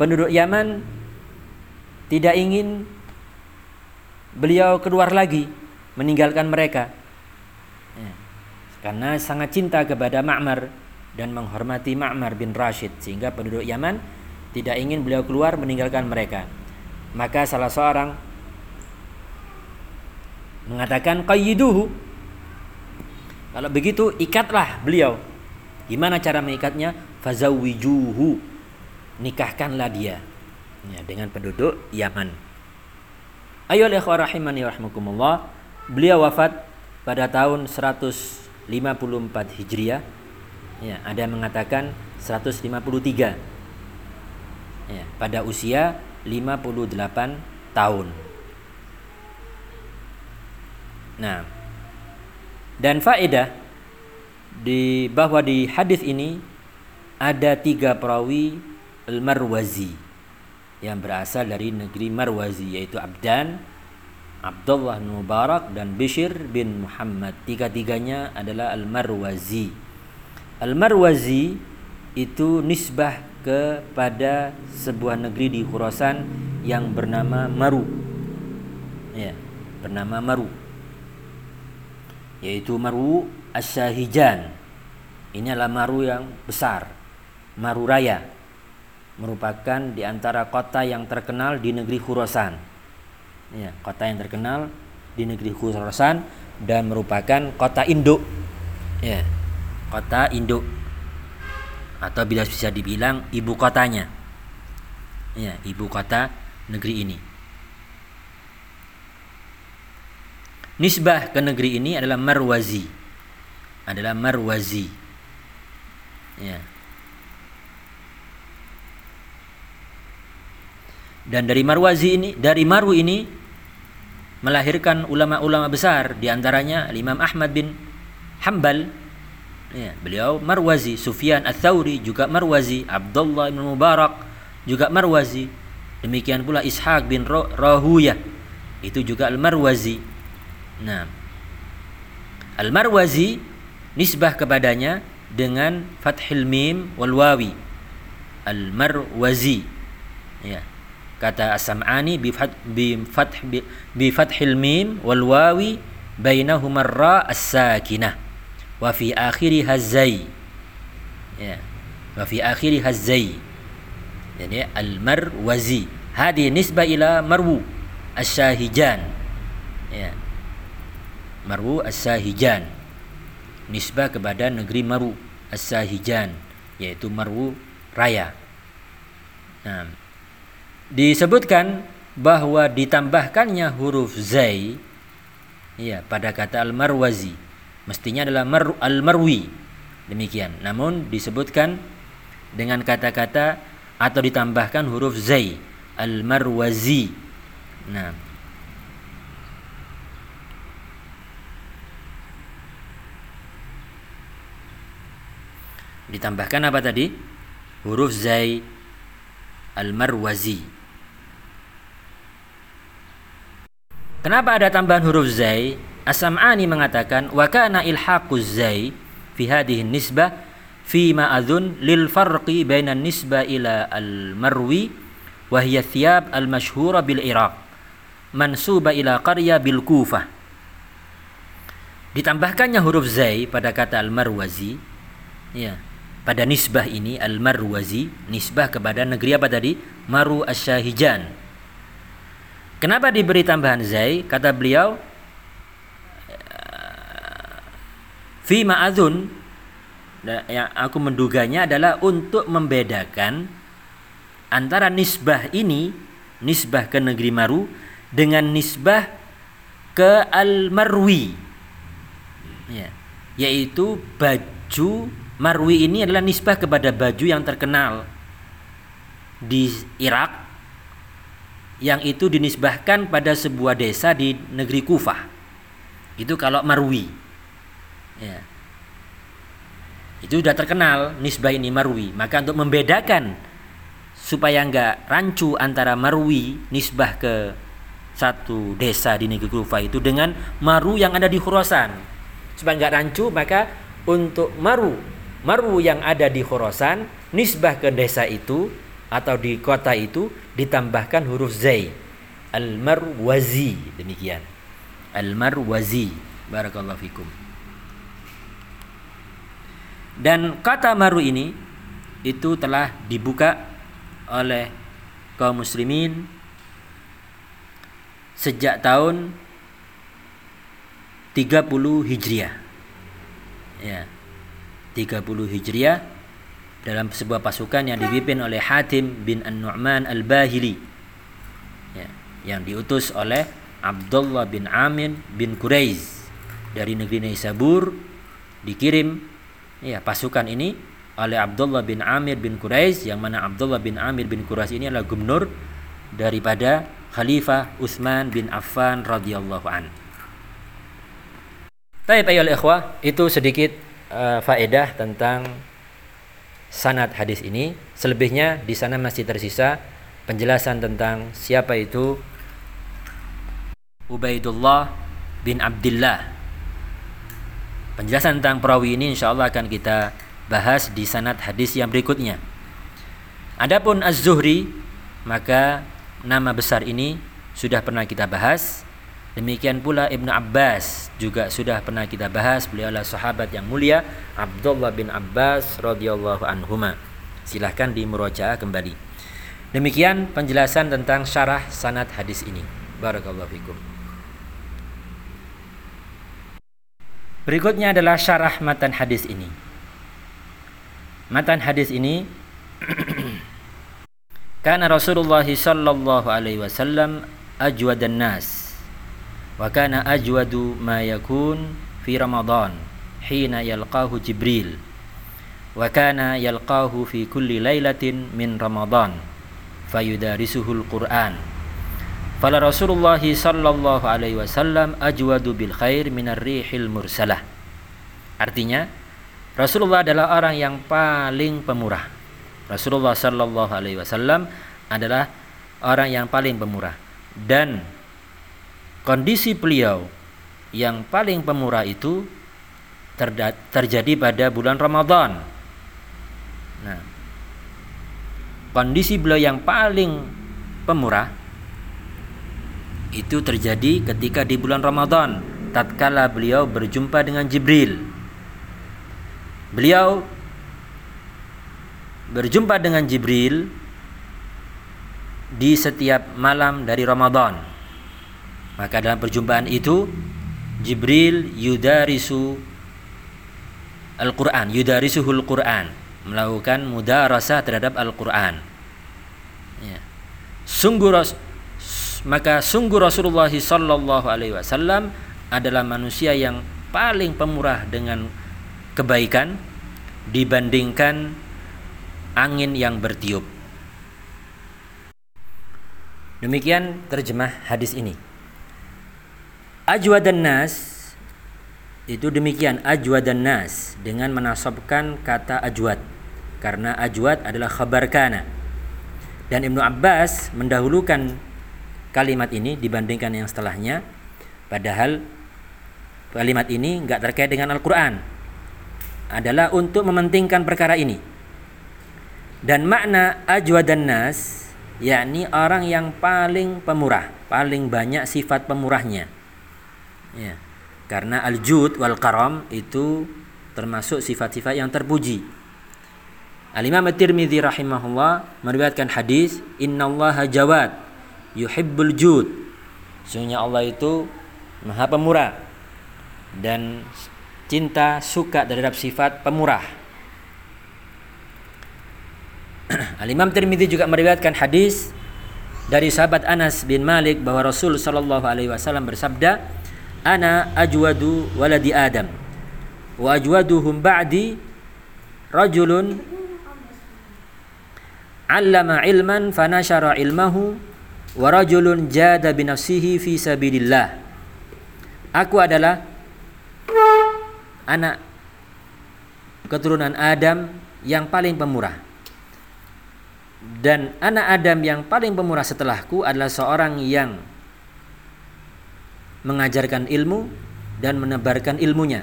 penduduk Yaman tidak ingin beliau keluar lagi meninggalkan mereka. Ya. Karena sangat cinta kepada Ma'mar dan menghormati Ma'mar bin Rashid sehingga penduduk Yaman tidak ingin beliau keluar meninggalkan mereka. Maka salah seorang mengatakan qayyiduhu kalau begitu ikatlah beliau. Gimana cara mengikatnya? Fazawijuhu. Nikahkanlah dia ya, dengan penduduk Yaman. Ayo ikhwah rahimani rahmukumullah. Beliau wafat pada tahun 154 Hijriah. Ya, ada yang mengatakan 153. Ya, pada usia 58 tahun. Nah, dan faedah di bahwa di hadis ini ada tiga perawi al-Marwazi yang berasal dari negeri Marwazi yaitu Abdan, Abdullah bin dan Bishr bin Muhammad. Tiga-tiganya adalah al-Marwazi. Al-Marwazi itu nisbah kepada sebuah negeri di Khurasan yang bernama Maru. Ya, bernama Maru yaitu Maru Asyahijan. Ini adalah Maru yang besar, Maru Raya. Merupakan di antara kota yang terkenal di negeri Khurasan. Ya, kota yang terkenal di negeri Khurasan dan merupakan kota induk. Ya, kota induk atau bila bisa dibilang ibu kotanya. Ya, ibu kota negeri ini. Nisbah ke negeri ini adalah Marwazi. Adalah Marwazi. Ya. Dan dari Marwazi ini, dari Maru ini melahirkan ulama-ulama besar di antaranya Imam Ahmad bin Hambal ya, beliau Marwazi, Sufyan Ats-Tsauri juga Marwazi, Abdullah bin Mubarak juga Marwazi. Demikian pula Ishaq bin Rahuyah itu juga Al-Marwazi. Nah, Al-Marwazi nisbah kepadanya dengan fathil mim wal wawi. Al-Marwazi. Ya. kata As-Sam'ani bi fath bi fath bi fathil mim wal wawi bainahuma ra as-sakinah wa fi akhiri hazai ya. Wa fi akhiri hazai jadi al-marwazi. Hadi nisbah ila marwu as-sahijan. Ya. Marwu as-sahijan. Nisbah kepada negeri maru as-sahijan yaitu marwu raya. Nah disebutkan bahwa ditambahkannya huruf zai ya pada kata al-marwazi mestinya adalah mar al-marwi. Demikian. Namun disebutkan dengan kata-kata atau ditambahkan huruf zai al-marwazi. Nah. Ditambahkan apa tadi? Huruf zai al-marwazi. Kenapa ada tambahan huruf zai? As-Sam'ani mengatakan wa kana ilhaquz zai fi hadhihi nisbah fi ma adhun lil farqi bainan nisbah ila al-marwi wa hiya thiyab al-mashhura bil Iraq mansuba ila qarya bil Kufah. Ditambahkannya huruf zai pada kata al-marwazi ya. Pada nisbah ini al-marwazi nisbah kepada negeri apa tadi? Maru Asyahijan Kenapa diberi tambahan zai? Kata beliau, fi ma'adun yang aku menduganya adalah untuk membedakan antara nisbah ini, nisbah ke negeri Maru dengan nisbah ke Al-Marwi. Ya, yaitu baju Marwi ini adalah nisbah kepada baju yang terkenal di Irak yang itu dinisbahkan pada sebuah desa di negeri Kufah. Itu kalau Marwi. Ya. Itu sudah terkenal nisbah ini Marwi. Maka untuk membedakan supaya nggak rancu antara Marwi nisbah ke satu desa di negeri Kufah itu dengan Maru yang ada di Khurasan. Supaya nggak rancu maka untuk Maru Maru yang ada di Khurasan nisbah ke desa itu atau di kota itu ditambahkan huruf zai al-marwazi demikian al-marwazi barakallahu fikum dan kata maru ini itu telah dibuka oleh kaum muslimin sejak tahun 30 Hijriah. Ya 30 Hijriah dalam sebuah pasukan yang dipimpin oleh Hatim bin An-Nu'man Al-Bahili ya, yang diutus oleh Abdullah bin Amin bin Quraiz dari negeri Naisabur dikirim ya pasukan ini oleh Abdullah bin Amir bin Quraiz yang mana Abdullah bin Amir bin Quraiz ini adalah gubernur daripada Khalifah Utsman bin Affan radhiyallahu an. Baik ayo ikhwah, itu sedikit uh, faedah tentang sanad hadis ini. Selebihnya di sana masih tersisa penjelasan tentang siapa itu Ubaidullah bin Abdullah. Penjelasan tentang perawi ini insya Allah akan kita bahas di sanad hadis yang berikutnya. Adapun Az-Zuhri maka nama besar ini sudah pernah kita bahas Demikian pula Ibnu Abbas juga sudah pernah kita bahas beliau adalah sahabat yang mulia Abdullah bin Abbas radhiyallahu anhuma. Silahkan di murojaah kembali. Demikian penjelasan tentang syarah sanad hadis ini. Barakallahu fikum. Berikutnya adalah syarah matan hadis ini. Matan hadis ini karena Rasulullah sallallahu alaihi wasallam ajwadan nas wa kana ajwadu ma yakun fi Ramadan hina yalqahu Jibril wa kana yalqahu fi kulli lailatin min Ramadan fayudarisuhul Qur'an fala Rasulullah sallallahu alaihi wasallam ajwadu bil khair minar rihil mursalah. Artinya Rasulullah adalah orang yang paling pemurah. Rasulullah sallallahu alaihi wasallam adalah orang yang paling pemurah. Dan kondisi beliau yang paling pemurah itu terjadi pada bulan Ramadan. Nah, kondisi beliau yang paling pemurah itu terjadi ketika di bulan Ramadan tatkala beliau berjumpa dengan Jibril. Beliau berjumpa dengan Jibril di setiap malam dari Ramadan. Maka dalam perjumpaan itu Jibril yudarisu Al-Quran, yudarisuhul Quran, melakukan mudarasah terhadap Al-Quran. Ya. Sungguh maka sungguh Rasulullah Sallallahu Alaihi Wasallam adalah manusia yang paling pemurah dengan kebaikan dibandingkan angin yang bertiup. Demikian terjemah hadis ini. Ajwadan nas itu demikian ajwad dan nas dengan menasabkan kata ajwad karena ajwad adalah khabar kana dan Ibnu Abbas mendahulukan kalimat ini dibandingkan yang setelahnya. Padahal kalimat ini enggak terkait dengan Al-Quran. Adalah untuk mementingkan perkara ini. Dan makna ajwad dan nas yakni orang yang paling pemurah paling banyak sifat pemurahnya. Ya. Karena al-jud wal karam itu termasuk sifat-sifat yang terpuji. Al-Imam At-Tirmidzi rahimahullah meriwayatkan hadis, "Innallaha jawad yuhibbul jud." Sesungguhnya Allah itu Maha Pemurah dan cinta suka terhadap sifat pemurah. Al-Imam Tirmidzi juga meriwayatkan hadis dari sahabat Anas bin Malik bahwa Rasul sallallahu alaihi wasallam bersabda, ana ajwadu waladi Adam wa ajwaduhum ba'di rajulun allama ilman fanashara ilmahu wa rajulun jada binafsihi fi sabilillah. Aku adalah anak keturunan Adam yang paling pemurah. Dan anak Adam yang paling pemurah setelahku adalah seorang yang mengajarkan ilmu dan menebarkan ilmunya.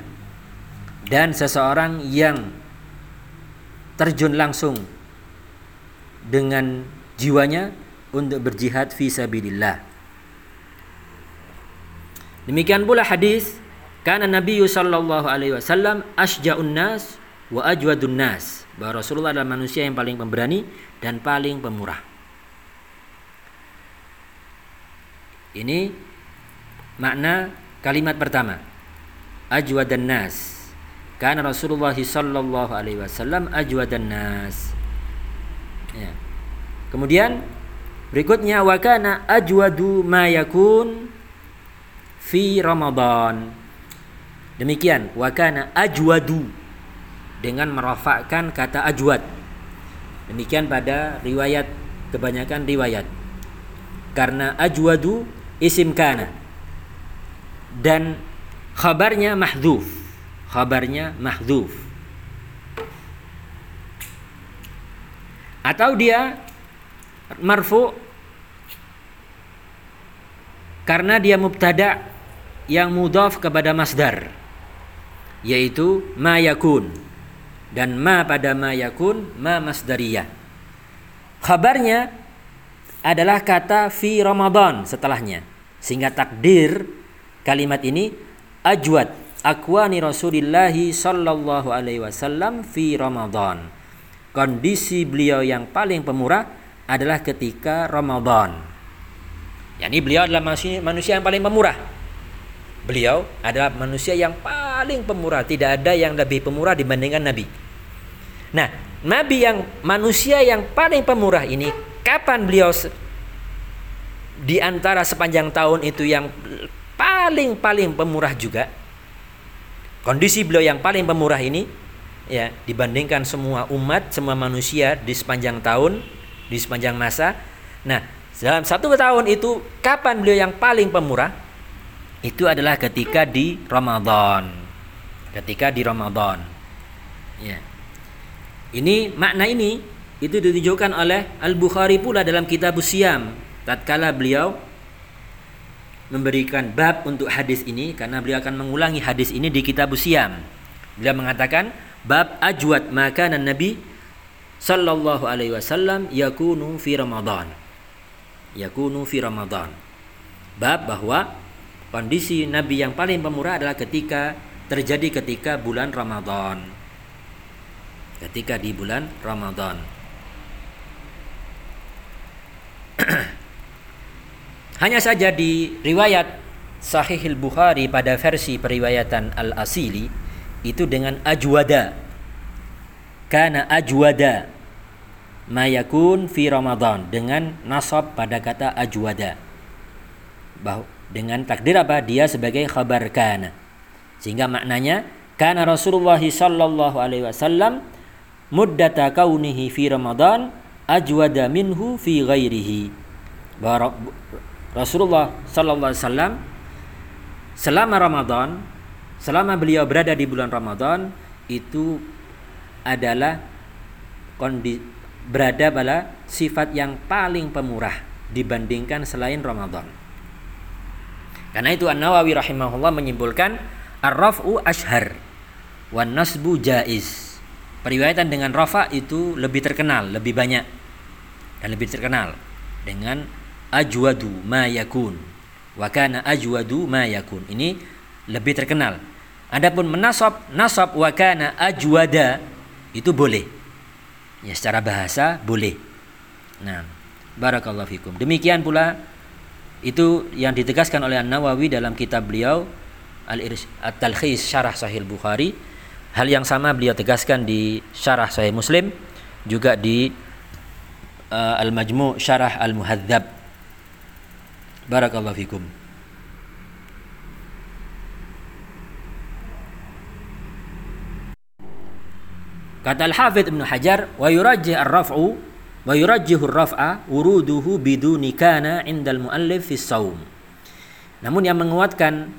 Dan seseorang yang terjun langsung dengan jiwanya untuk berjihad fi sabilillah. Demikian pula hadis karena Nabi sallallahu alaihi wasallam asja'un nas wa ajwadun nas bahwa Rasulullah adalah manusia yang paling pemberani dan paling pemurah. Ini makna kalimat pertama ajwadan nas karena Rasulullah sallallahu alaihi wasallam ajwadan nas ya. kemudian berikutnya wa kana ajwadu ma yakun fi Ramadan. Demikian wa kana ajwadu dengan merafakkan kata ajwad. Demikian pada riwayat kebanyakan riwayat. Karena ajwadu isim kana dan khabarnya mahdhuf. Khabarnya mahdhuf. Atau dia marfu karena dia mubtada yang mudhaf kepada masdar yaitu ma yakun dan ma pada ma yakun ma masdariyah khabarnya adalah kata fi Ramadan setelahnya sehingga takdir kalimat ini ajwad akwani Rasulullah sallallahu alaihi wasallam fi Ramadan. Kondisi beliau yang paling pemurah adalah ketika Ramadan. Yani beliau adalah manusia, manusia yang paling pemurah. Beliau adalah manusia yang paling pemurah, tidak ada yang lebih pemurah dibandingkan Nabi. Nah, Nabi yang manusia yang paling pemurah ini kapan beliau di antara sepanjang tahun itu yang paling-paling pemurah juga. Kondisi beliau yang paling pemurah ini ya dibandingkan semua umat, semua manusia di sepanjang tahun, di sepanjang masa. Nah, dalam satu tahun itu kapan beliau yang paling pemurah? Itu adalah ketika di Ramadan. Ketika di Ramadan. Ya. Ini makna ini itu ditunjukkan oleh Al-Bukhari pula dalam kitab Siam tatkala beliau memberikan bab untuk hadis ini karena beliau akan mengulangi hadis ini di kitab Siam. Beliau mengatakan bab ajwad makanan Nabi sallallahu alaihi wasallam yakunu fi Ramadan. Yakunu fi Ramadan. Bab bahwa kondisi Nabi yang paling pemurah adalah ketika terjadi ketika bulan Ramadan. Ketika di bulan Ramadan. Hanya saja di riwayat Sahih Bukhari pada versi periwayatan Al-Asili itu dengan ajwada. Karena ajwada mayakun fi Ramadan dengan nasab pada kata ajwada. Bahwa dengan takdir apa? Dia sebagai khabar kana. Sehingga maknanya kana Rasulullah sallallahu alaihi wasallam muddata kaunihi fi Ramadan ajwada minhu fi ghairihi. Bahwa Rasulullah sallallahu alaihi wasallam selama Ramadan, selama beliau berada di bulan Ramadan itu adalah kondi, berada pada sifat yang paling pemurah dibandingkan selain Ramadan. Karena itu An-Nawawi rahimahullah menyimpulkan ar-raf'u ashhar wan nasbu jaiz. Periwayatan dengan rafa itu lebih terkenal, lebih banyak dan lebih terkenal dengan ajwadu ma yakun wa kana ajwadu ma yakun. Ini lebih terkenal. Adapun menasab nasab wa kana ajwada itu boleh. Ya secara bahasa boleh. Nah, barakallahu fikum. Demikian pula itu yang ditegaskan oleh An-Nawawi dalam kitab beliau Al-Talkhis Syarah Sahih Bukhari. Hal yang sama beliau tegaskan di Syarah Sahih Muslim juga di uh, Al-Majmu' Syarah Al-Muhadzab Barakallahu fikum. Kata Al-Hafidh Ibn Hajar, wa yurajjih ar-raf'u wa yurajjihu ar-raf'a wuruduhu biduni kana indal muallif fi saum. Namun yang menguatkan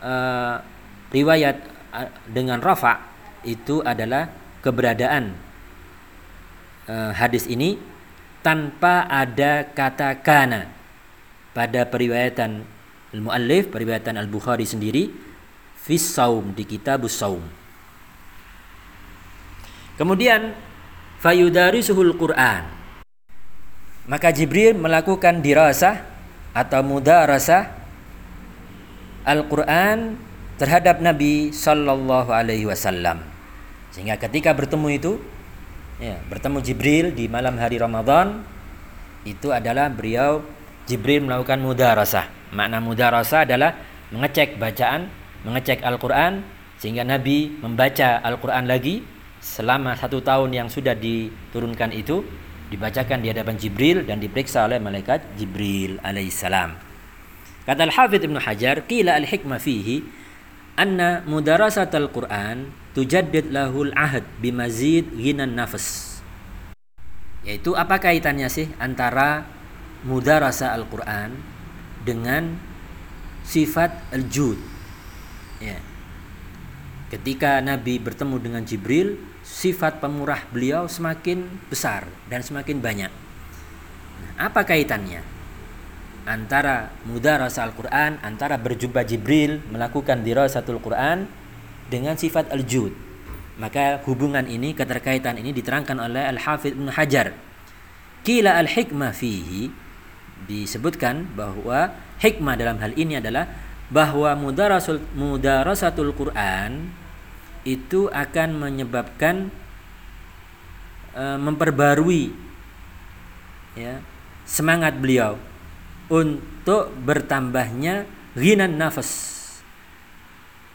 uh, riwayat uh, dengan rafa itu adalah keberadaan uh, hadis ini tanpa ada kata kana pada periwayatan al-muallif periwayatan al-Bukhari sendiri fis saum di kitab saum kemudian fayudarisuhul Quran maka Jibril melakukan dirasah atau mudarasah Al-Quran terhadap Nabi Sallallahu Alaihi Wasallam sehingga ketika bertemu itu ya, bertemu Jibril di malam hari Ramadan itu adalah beliau Jibril melakukan mudarasah. Makna mudarasah adalah mengecek bacaan, mengecek Al-Quran, sehingga Nabi membaca Al-Quran lagi selama satu tahun yang sudah diturunkan itu dibacakan di hadapan Jibril dan diperiksa oleh malaikat Jibril alaihissalam. Kata Al-Hafidh Ibn Hajar, Qila al-hikmah fihi anna mudarasat al-Quran tujaddid lahul ahad bimazid ghinan nafas. Yaitu apa kaitannya sih antara mudarasa Al-Quran dengan sifat al-jud. Ya. Ketika Nabi bertemu dengan Jibril, sifat pemurah beliau semakin besar dan semakin banyak. Nah, apa kaitannya antara mudarasa Al-Quran, antara berjumpa Jibril melakukan dirasatul Quran dengan sifat al-jud? Maka hubungan ini, keterkaitan ini diterangkan oleh Al-Hafidh Ibn Hajar. Kila al-hikmah fihi disebutkan bahwa hikmah dalam hal ini adalah bahwa mudarasul mudarasatul Quran itu akan menyebabkan e, memperbarui ya semangat beliau untuk bertambahnya ghinan nafas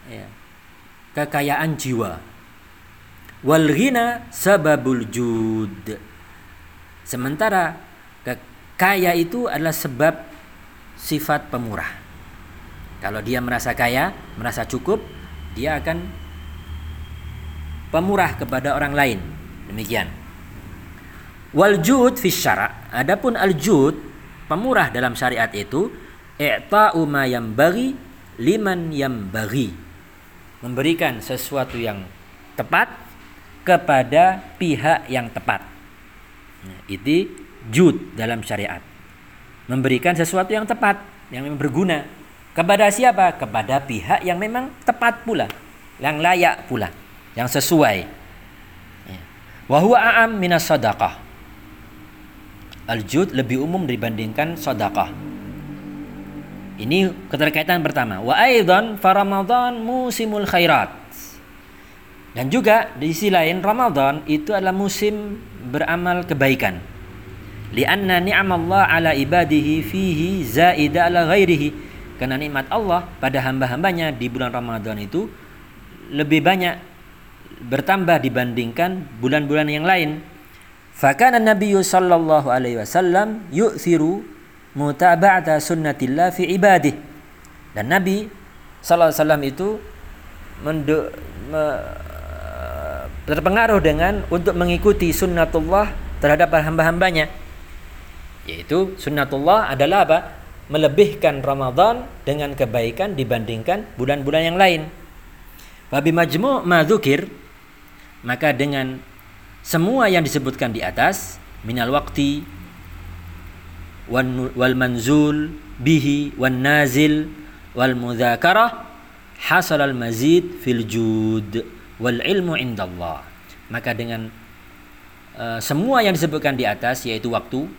ya, kekayaan jiwa wal ghina sababul jud sementara Kaya itu adalah sebab sifat pemurah. Kalau dia merasa kaya, merasa cukup, dia akan pemurah kepada orang lain. Demikian. Wal jud fi syara. Adapun al jud, pemurah dalam syariat itu i'ta'u ma bagi liman yang bagi. Memberikan sesuatu yang tepat kepada pihak yang tepat. Nah, itu jud dalam syariat. Memberikan sesuatu yang tepat, yang memang berguna. Kepada siapa? Kepada pihak yang memang tepat pula, yang layak pula, yang sesuai. Ya. Wa huwa a'am minas sadaqah. Al-jud lebih umum dibandingkan sedekah. Ini keterkaitan pertama. Wa aidan fa Ramadan musimul khairat. Dan juga di sisi lain Ramadan itu adalah musim beramal kebaikan. Lianna ni'amallah ala ibadihi fihi zaida ala ghairihi. Karena nikmat Allah pada hamba-hambanya di bulan Ramadan itu lebih banyak bertambah dibandingkan bulan-bulan yang lain. Fakana Nabi sallallahu alaihi wasallam yu'thiru mutaba'ata sunnatillah fi ibadih. Dan Nabi sallallahu alaihi wasallam itu mendu, me, terpengaruh dengan untuk mengikuti sunnatullah terhadap hamba-hambanya. Yaitu sunnatullah adalah apa? Melebihkan Ramadan dengan kebaikan dibandingkan bulan-bulan yang lain. Babi majmu' madzukir maka dengan semua yang disebutkan di atas minal waqti wal manzul bihi wan nazil wal mudzakarah hasal al mazid fil jud wal ilmu indallah. Maka dengan uh, semua yang disebutkan di atas yaitu waktu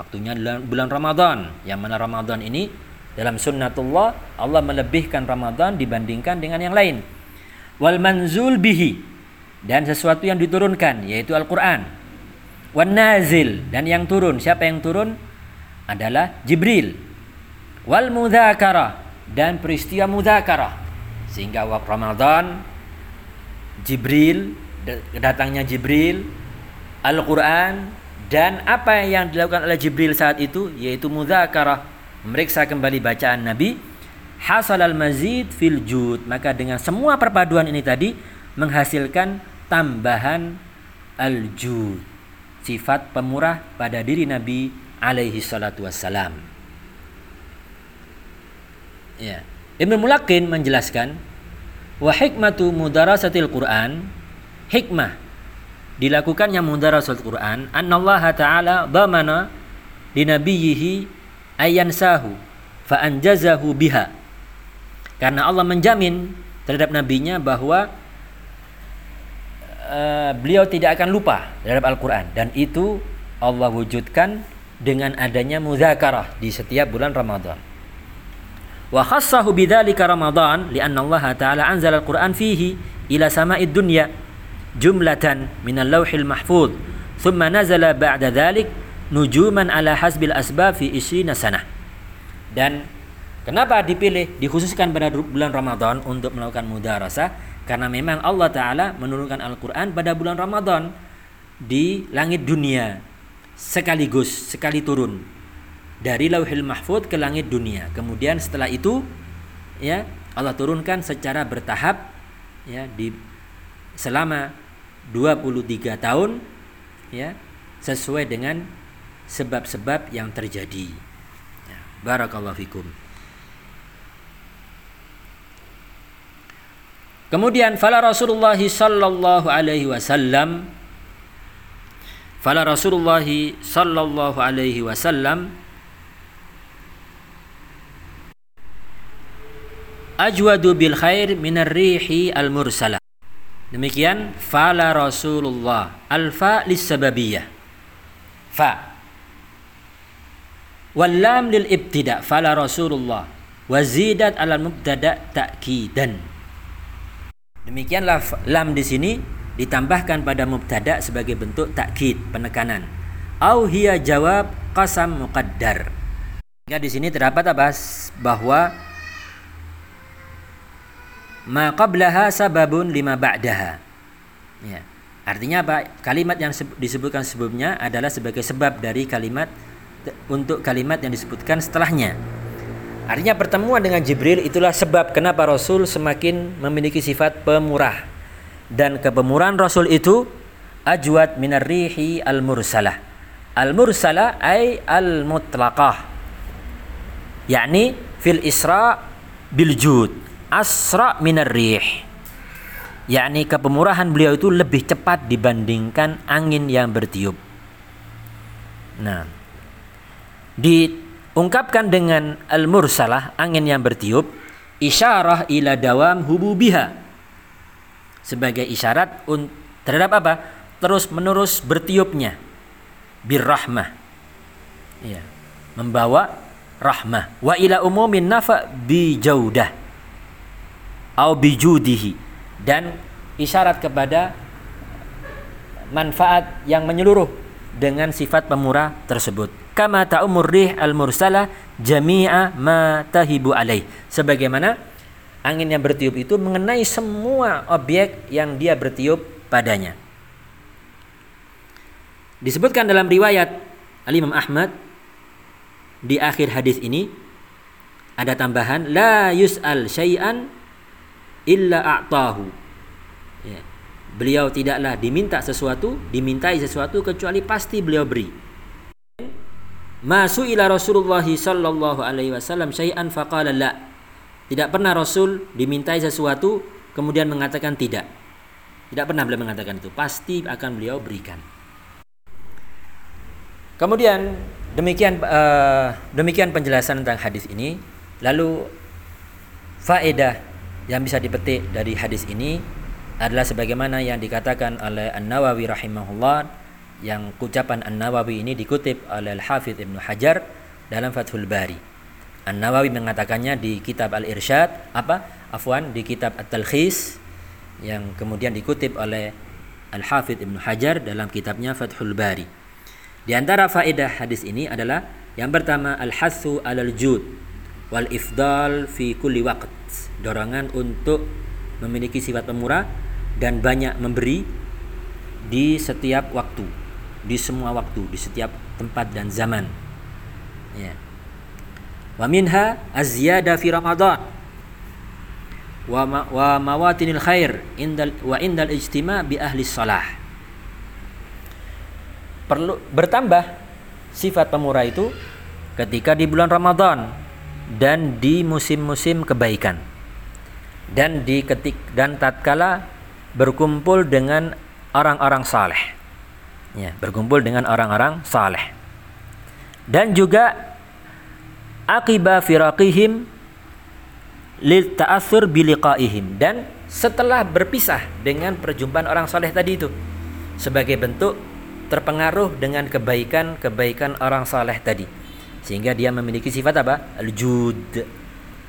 waktunya bulan Ramadan. Yang mana Ramadan ini dalam sunnatullah Allah melebihkan Ramadan dibandingkan dengan yang lain. Wal manzul bihi dan sesuatu yang diturunkan yaitu Al-Qur'an. Wan nazil dan yang turun. Siapa yang turun? Adalah Jibril. Wal mudzakarah dan peristiwa mudzakarah. Sehingga waktu Ramadan Jibril datangnya Jibril Al-Qur'an dan apa yang dilakukan oleh Jibril saat itu yaitu mudzakarah. Memeriksa kembali bacaan Nabi hasal al mazid fil jud. Maka dengan semua perpaduan ini tadi menghasilkan tambahan al jud sifat pemurah pada diri Nabi alaihi salatu wassalam. Ya. Ibnu Mulakin menjelaskan wa hikmatu mudarasatil Quran hikmah dilakukannya mudarasatul Quran annallaha ta'ala damana li nabiyhi sahu fa anjazahu biha karena Allah menjamin terhadap nabinya bahwa uh, beliau tidak akan lupa terhadap Al-Qur'an dan itu Allah wujudkan dengan adanya muzakarah di setiap bulan Ramadan. Wa khassahu bidzalika Ramadan lianna Allah taala anzala al-Qur'an fihi ila sama'id dunya jumlatan min al-lauhil mahfuz thumma nazala ba'da dzalik nujuman ala hasbil asbab fi 20 sanah. Dan kenapa dipilih dikhususkan pada bulan Ramadan untuk melakukan mudarasah? Karena memang Allah taala menurunkan Al-Qur'an pada bulan Ramadan di langit dunia sekaligus sekali turun dari lauhil mahfud ke langit dunia. Kemudian setelah itu ya Allah turunkan secara bertahap ya di selama 23 tahun ya sesuai dengan sebab-sebab yang terjadi. Ya, barakallahu fikum. Kemudian fala Rasulullah sallallahu alaihi wasallam Fala Rasulullah sallallahu alaihi wasallam ajwadu bil khair minar rihi al mursalah. Demikian fala Rasulullah alfa lisababiyah. Fa wal lam lil ibtida fala Rasulullah wazidat al mubtada ta'kidan. Demikianlah lam di sini ditambahkan pada mubtada sebagai bentuk takkid penekanan. Au hiya jawab qasam muqaddar. Ya di sini terdapat apa? Bahwa ma qablaha sababun lima ba'daha. Ya. Artinya apa? Kalimat yang disebutkan sebelumnya adalah sebagai sebab dari kalimat untuk kalimat yang disebutkan setelahnya artinya pertemuan dengan Jibril itulah sebab kenapa Rasul semakin memiliki sifat pemurah. Dan kepemurahan Rasul itu ajwad minar rihi al mursalah al mursalah ay al mutlaqah yakni fil isra bil jud. Asra minar rih. Yakni kepemurahan beliau itu lebih cepat dibandingkan angin yang bertiup. Nah diungkapkan dengan al mursalah angin yang bertiup isyarah ila dawam hububiha sebagai isyarat terhadap apa? Terus menerus bertiupnya birrahmah Ya. Membawa rahmah. Wa ila umumin nafa bi jaudah. Au bi judihi. Dan isyarat kepada manfaat yang menyeluruh dengan sifat pemurah tersebut. Kama ta'umur rih al-mursala jami'a ma tahibu alaih. Sebagaimana angin yang bertiup itu mengenai semua objek yang dia bertiup padanya. Disebutkan dalam riwayat Al-Imam Ahmad di akhir hadis ini ada tambahan la yus'al syai'an illa a'tahu. Ya. Beliau tidaklah diminta sesuatu, dimintai sesuatu kecuali pasti beliau beri. Masu ila Rasulullah sallallahu alaihi wasallam syai'an faqala la. Tidak pernah Rasul dimintai sesuatu kemudian mengatakan tidak. Tidak pernah beliau mengatakan itu. Pasti akan beliau berikan. Kemudian demikian uh, demikian penjelasan tentang hadis ini. Lalu faedah yang bisa dipetik dari hadis ini adalah sebagaimana yang dikatakan oleh An-Nawawi rahimahullah yang ucapan An-Nawawi ini dikutip oleh Al-Hafidh Ibnu Hajar dalam Fathul Bari. An-Nawawi mengatakannya di kitab Al-Irsyad apa? Afwan di kitab At-Talkhis yang kemudian dikutip oleh Al-Hafidh Ibnu Hajar dalam kitabnya Fathul Bari. Di antara faedah hadis ini adalah yang pertama al-hassu alal jud wal ifdal fi kulli waqt. Dorongan untuk memiliki sifat pemurah dan banyak memberi di setiap waktu, di semua waktu, di setiap tempat dan zaman. Ya. Wa minha azyada fi Ramadan. Wa, wa mawatinil khair indal wa indal ijtima bi ahli salah. Perlu bertambah sifat pemurah itu ketika di bulan Ramadan dan di musim-musim kebaikan. Dan di ketik dan tatkala berkumpul dengan orang-orang saleh. Ya, berkumpul dengan orang-orang saleh. Dan juga akiba firaqihim lil ta'athur biliqaihim dan setelah berpisah dengan perjumpaan orang soleh tadi itu sebagai bentuk terpengaruh dengan kebaikan-kebaikan orang soleh tadi. Sehingga dia memiliki sifat apa? Al-jud.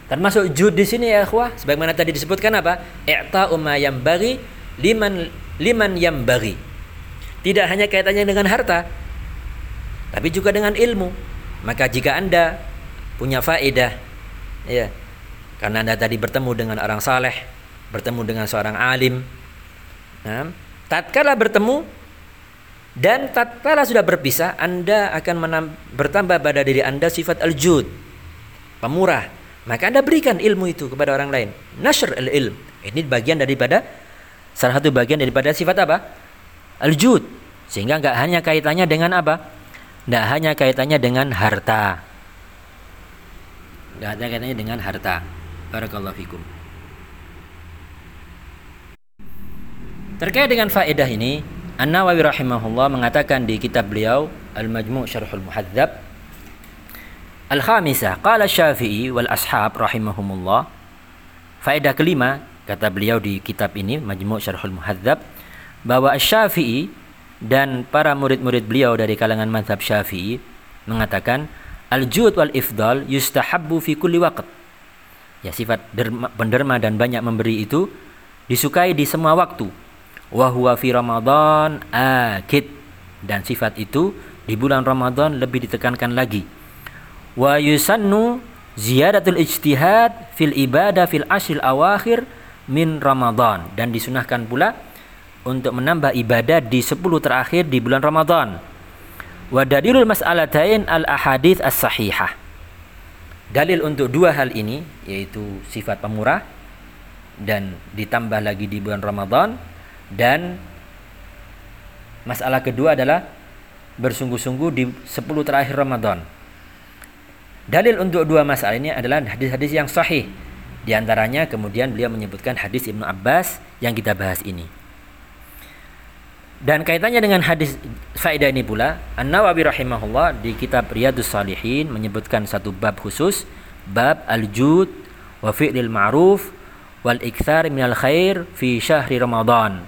Termasuk jud di sini ya akhwah sebagaimana tadi disebutkan apa? I'ta umma yang bagi liman liman yang bagi tidak hanya kaitannya dengan harta tapi juga dengan ilmu. Maka jika anda punya faedah ya karena anda tadi bertemu dengan orang saleh bertemu dengan seorang alim nah, tatkala bertemu dan tatkala sudah berpisah anda akan menam, bertambah pada diri anda sifat al-jud pemurah. Maka anda berikan ilmu itu kepada orang lain. Nashr al-ilm. Ini bagian daripada salah satu bagian daripada sifat apa al-jud sehingga nggak hanya kaitannya dengan apa nggak hanya kaitannya dengan harta Gak ada kaitannya dengan harta. Barakallahu fikum. Terkait dengan faedah ini, An-Nawawi rahimahullah mengatakan di kitab beliau Al-Majmu' Syarhul Muhadzab Al-Khamisah qala Syafi'i wal ashab rahimahumullah Faedah kelima kata beliau di kitab ini Majmu' Syarhul Muhadzab bahwa Syafi'i dan para murid-murid beliau dari kalangan mazhab Syafi'i mengatakan Al-jud wal ifdal yustahabbu fi kulli waqt. Ya sifat derma, penderma dan banyak memberi itu disukai di semua waktu. Wa huwa fi Ramadan akid dan sifat itu di bulan Ramadan lebih ditekankan lagi. Wa yusannu ziyadatul ijtihad fil ibadah fil ashril awakhir min Ramadan dan disunahkan pula untuk menambah ibadah di 10 terakhir di bulan Ramadan Wa dalilul mas'alatain al ahadits as-sahihah. Dalil untuk dua hal ini yaitu sifat pemurah dan ditambah lagi di bulan Ramadan dan masalah kedua adalah bersungguh-sungguh di 10 terakhir Ramadan. Dalil untuk dua masalah ini adalah hadis-hadis yang sahih. Di antaranya kemudian beliau menyebutkan hadis Ibnu Abbas yang kita bahas ini. Dan kaitannya dengan hadis faedah ini pula, An-Nawawi rahimahullah di kitab Riyadus Salihin menyebutkan satu bab khusus, bab al-jud wa fi'lil ma'ruf wal ikthar minal khair fi syahri Ramadan.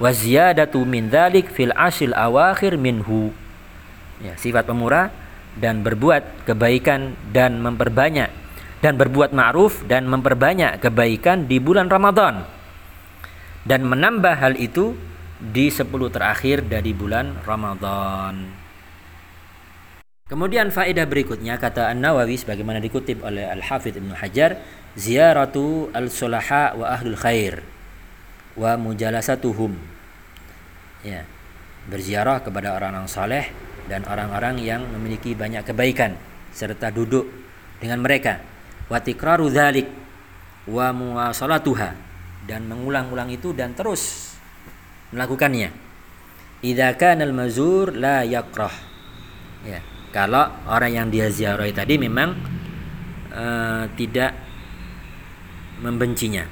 Wa ziyadatu min dzalik fil ashil awakhir minhu. Ya, sifat pemurah dan berbuat kebaikan dan memperbanyak dan berbuat ma'ruf dan memperbanyak kebaikan di bulan Ramadan dan menambah hal itu di 10 terakhir dari bulan Ramadan. Kemudian faedah berikutnya kata An-Nawawi sebagaimana dikutip oleh Al-Hafidh Ibnu Hajar, ziyaratu al-sulaha wa ahlul khair wa mujalasatuhum. Ya. Berziarah kepada orang-orang saleh dan orang-orang yang memiliki banyak kebaikan serta duduk dengan mereka. Wa tikraru dzalik wa muwasalatuha dan mengulang-ulang itu dan terus melakukannya. Idza kana al-mazur la yakrah. Ya, kalau orang yang dia ziarahi tadi memang uh, tidak membencinya.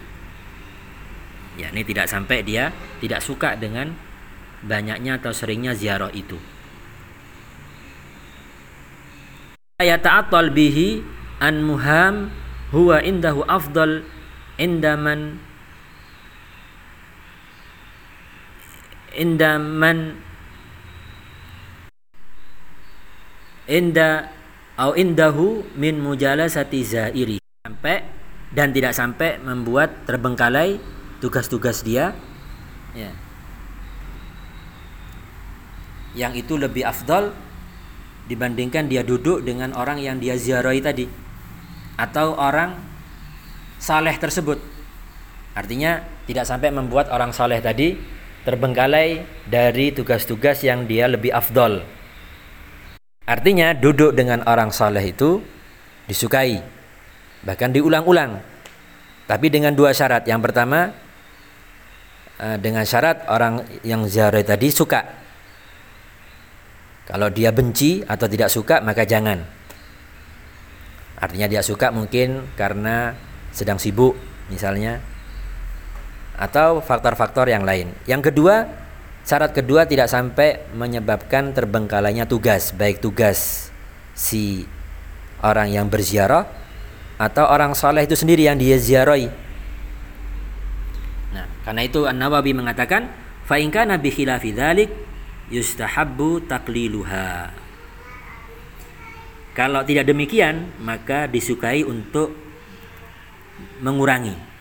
Ya, ini tidak sampai dia tidak suka dengan banyaknya atau seringnya ziarah itu. Ayata'attal bihi an muham huwa indahu afdal indaman inda man inda au indahu min mujalasati zairi. Sampai dan tidak sampai membuat terbengkalai tugas-tugas dia. Ya. Yang itu lebih afdal dibandingkan dia duduk dengan orang yang dia ziarahi tadi atau orang saleh tersebut. Artinya tidak sampai membuat orang saleh tadi terbengkalai dari tugas-tugas yang dia lebih afdol. Artinya duduk dengan orang saleh itu disukai, bahkan diulang-ulang. Tapi dengan dua syarat. Yang pertama eh, dengan syarat orang yang ziarah tadi suka. Kalau dia benci atau tidak suka maka jangan. Artinya dia suka mungkin karena sedang sibuk misalnya atau faktor-faktor yang lain. Yang kedua, syarat kedua tidak sampai menyebabkan terbengkalainya tugas, baik tugas si orang yang berziarah atau orang soleh itu sendiri yang dia ziarahi. Nah, karena itu An-Nawawi mengatakan, fa in kana bi khilafi. Kalau tidak demikian, maka disukai untuk mengurangi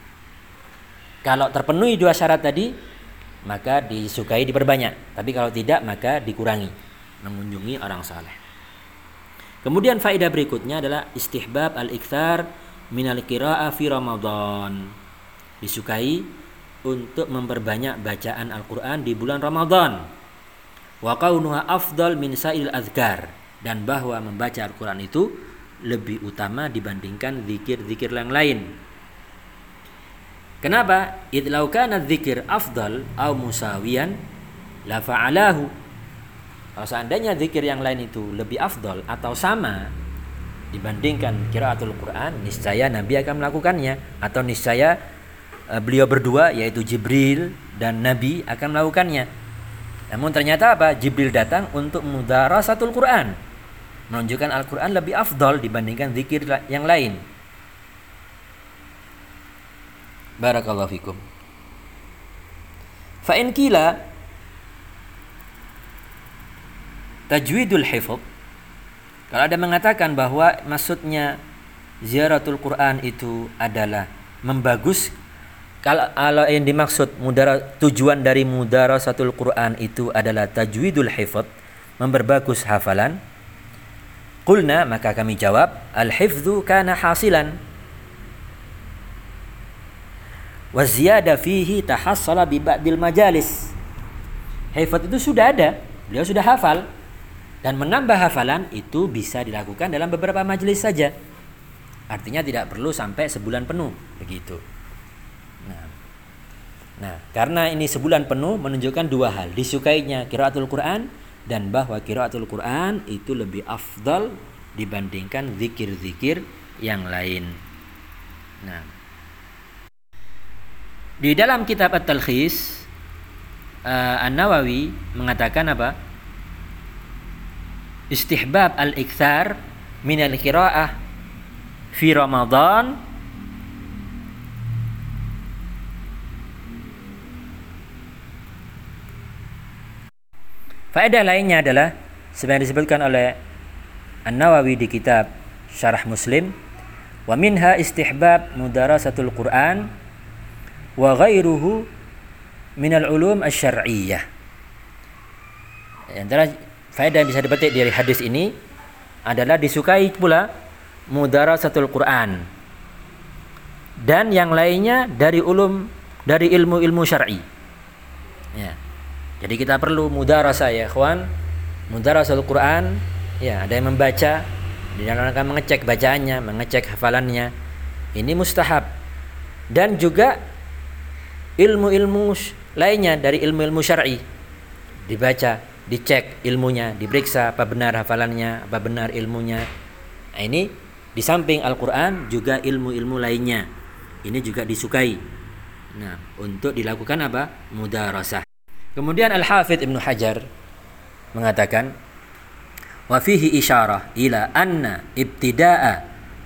kalau terpenuhi dua syarat tadi, maka disukai diperbanyak. Tapi kalau tidak, maka dikurangi. Mengunjungi orang saleh. Kemudian faedah berikutnya adalah istihbab al-ikthar minal qira'ah fi Ramadan. Disukai untuk memperbanyak bacaan Al-Qur'an di bulan Ramadan. Wa kaunuha afdal min sa'il azkar dan bahwa membaca Al-Qur'an itu lebih utama dibandingkan zikir-zikir yang lain Kenapa? Idlau kana dzikir afdal au musawiyan la fa'alahu. Kalau seandainya zikir yang lain itu lebih afdal atau sama dibandingkan kiraatul Quran, niscaya Nabi akan melakukannya atau niscaya uh, beliau berdua yaitu Jibril dan Nabi akan melakukannya. Namun ternyata apa? Jibril datang untuk mudarasatul Quran. Menunjukkan Al-Quran lebih afdal dibandingkan zikir yang lain. Barakallahu fikum. Fa in kila tajwidul hifz kalau ada mengatakan bahwa maksudnya ziaratul Quran itu adalah membagus kalau, kalau yang dimaksud mudara, tujuan dari mudarasatul Quran itu adalah tajwidul hifz memperbagus hafalan Qulna maka kami jawab al-hifdzu kana hasilan wa ziyada fihi tahassala bi ba'dil majalis. Hifat itu sudah ada, beliau sudah hafal dan menambah hafalan itu bisa dilakukan dalam beberapa majelis saja. Artinya tidak perlu sampai sebulan penuh begitu. Nah, nah karena ini sebulan penuh menunjukkan dua hal, disukainya kiraatul Quran dan bahwa kiraatul Quran itu lebih afdal dibandingkan zikir-zikir yang lain. Nah, di dalam kitab At-Talkhis uh, An-Nawawi mengatakan apa? Istihbab al-ikthar min al-qiraah fi Ramadan Faedah lainnya adalah sebenarnya disebutkan oleh An-Nawawi di kitab Syarah Muslim wa minha istihbab mudarasatul Quran wa ghairuhu minal ulum asy-syar'iyyah. Antara faedah yang bisa dipetik dari hadis ini adalah disukai pula mudarasatul Quran dan yang lainnya dari ulum dari ilmu-ilmu syar'i. Ya. Jadi kita perlu mudarasah ya, kawan. Mudarasatul Quran, ya, ada yang membaca, di dalam rangka mengecek bacaannya, mengecek hafalannya. Ini mustahab. Dan juga ilmu-ilmu lainnya dari ilmu-ilmu syar'i dibaca, dicek ilmunya, diperiksa apa benar hafalannya, apa benar ilmunya. Nah, ini di samping Al-Qur'an juga ilmu-ilmu lainnya. Ini juga disukai. Nah, untuk dilakukan apa? Mudarasah. Kemudian Al-Hafidh Ibnu Hajar mengatakan wa fihi isyarah ila anna ibtida'a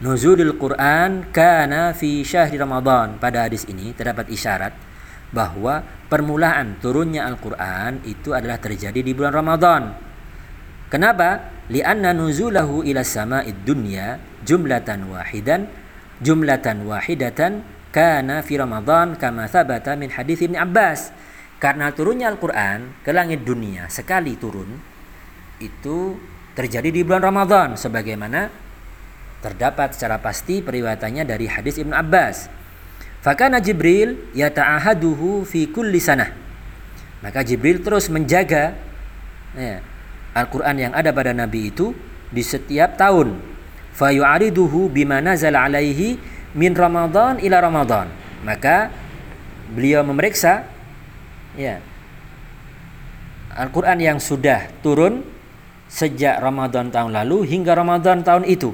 nuzulil Quran kana fi syahri Ramadan. Pada hadis ini terdapat isyarat bahwa permulaan turunnya Al-Quran itu adalah terjadi di bulan Ramadan. Kenapa? Lianna nuzulahu ila sama'id dunya jumlatan wahidan jumlatan wahidatan kana fi Ramadan kama thabata min hadis Ibnu Abbas karena turunnya Al-Quran ke langit dunia sekali turun itu terjadi di bulan Ramadan sebagaimana terdapat secara pasti periwayatannya dari hadis Ibnu Abbas. Fakana Jibril yata'ahaduhu fi kulli sanah. Maka Jibril terus menjaga ya, Al-Quran yang ada pada Nabi itu di setiap tahun. Fayu'ariduhu bima nazala alaihi min Ramadan ila Ramadan. Maka beliau memeriksa ya Al-Quran yang sudah turun sejak Ramadan tahun lalu hingga Ramadan tahun itu.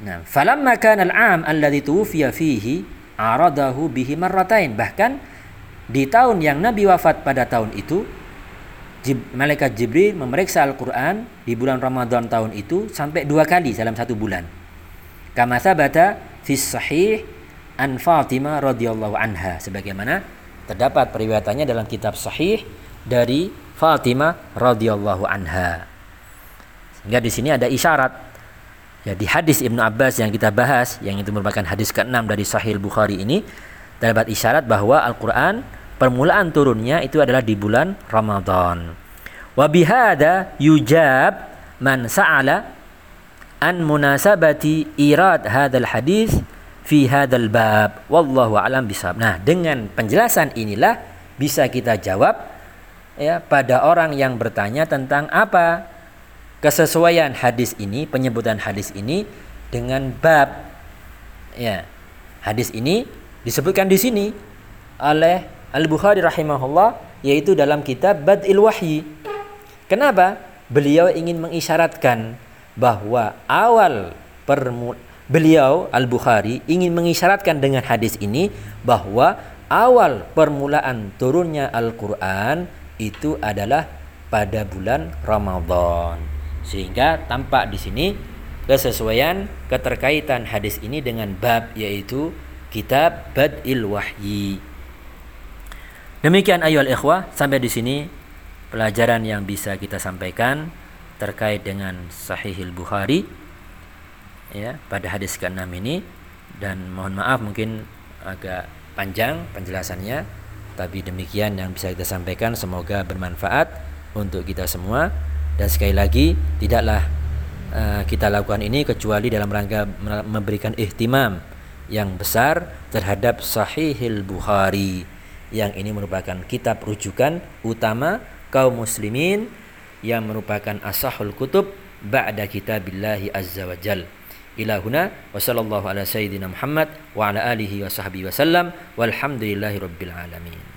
Nah, falamma kana al-'am alladhi tuwfiya fihi aradahu bihi marratain. Bahkan di tahun yang Nabi wafat pada tahun itu Jib, malaikat Jibril memeriksa Al-Quran di bulan Ramadan tahun itu sampai dua kali dalam satu bulan. Kama sabata fi sahih an Fatimah radhiyallahu anha sebagaimana terdapat periwayatannya dalam kitab sahih dari Fatimah radhiyallahu anha. Sehingga di sini ada isyarat ya di hadis Ibnu Abbas yang kita bahas yang itu merupakan hadis ke-6 dari Sahih Bukhari ini terdapat isyarat bahwa Al-Qur'an permulaan turunnya itu adalah di bulan Ramadan. Wa bihada yujab man sa'ala an munasabati irad hadzal hadis fi hadzal bab wallahu alam bisawab. Nah, dengan penjelasan inilah bisa kita jawab ya pada orang yang bertanya tentang apa kesesuaian hadis ini, penyebutan hadis ini dengan bab ya. Hadis ini disebutkan di sini oleh Al-Bukhari rahimahullah yaitu dalam kitab Bad'il Wahyi. Kenapa? Beliau ingin mengisyaratkan bahwa awal permu beliau Al-Bukhari ingin mengisyaratkan dengan hadis ini bahwa awal permulaan turunnya Al-Qur'an itu adalah pada bulan Ramadan. Sehingga tampak di sini kesesuaian keterkaitan hadis ini dengan bab yaitu kitab Badil Wahyi. Demikian ayo ikhwah sampai di sini pelajaran yang bisa kita sampaikan terkait dengan Sahihil Bukhari ya pada hadis ke-6 ini. Dan mohon maaf mungkin agak panjang penjelasannya tapi demikian yang bisa kita sampaikan. Semoga bermanfaat untuk kita semua dan sekali lagi tidaklah uh, kita lakukan ini kecuali dalam rangka memberikan ihtimam yang besar terhadap Sahihil Bukhari yang ini merupakan kitab rujukan utama kaum muslimin yang merupakan asahul kutub ba'da kitabillahi azza wa jalla ila huna wa sallallahu ala sayyidina Muhammad wa ala alihi wa sahbihi wasallam walhamdulillahi rabbil alamin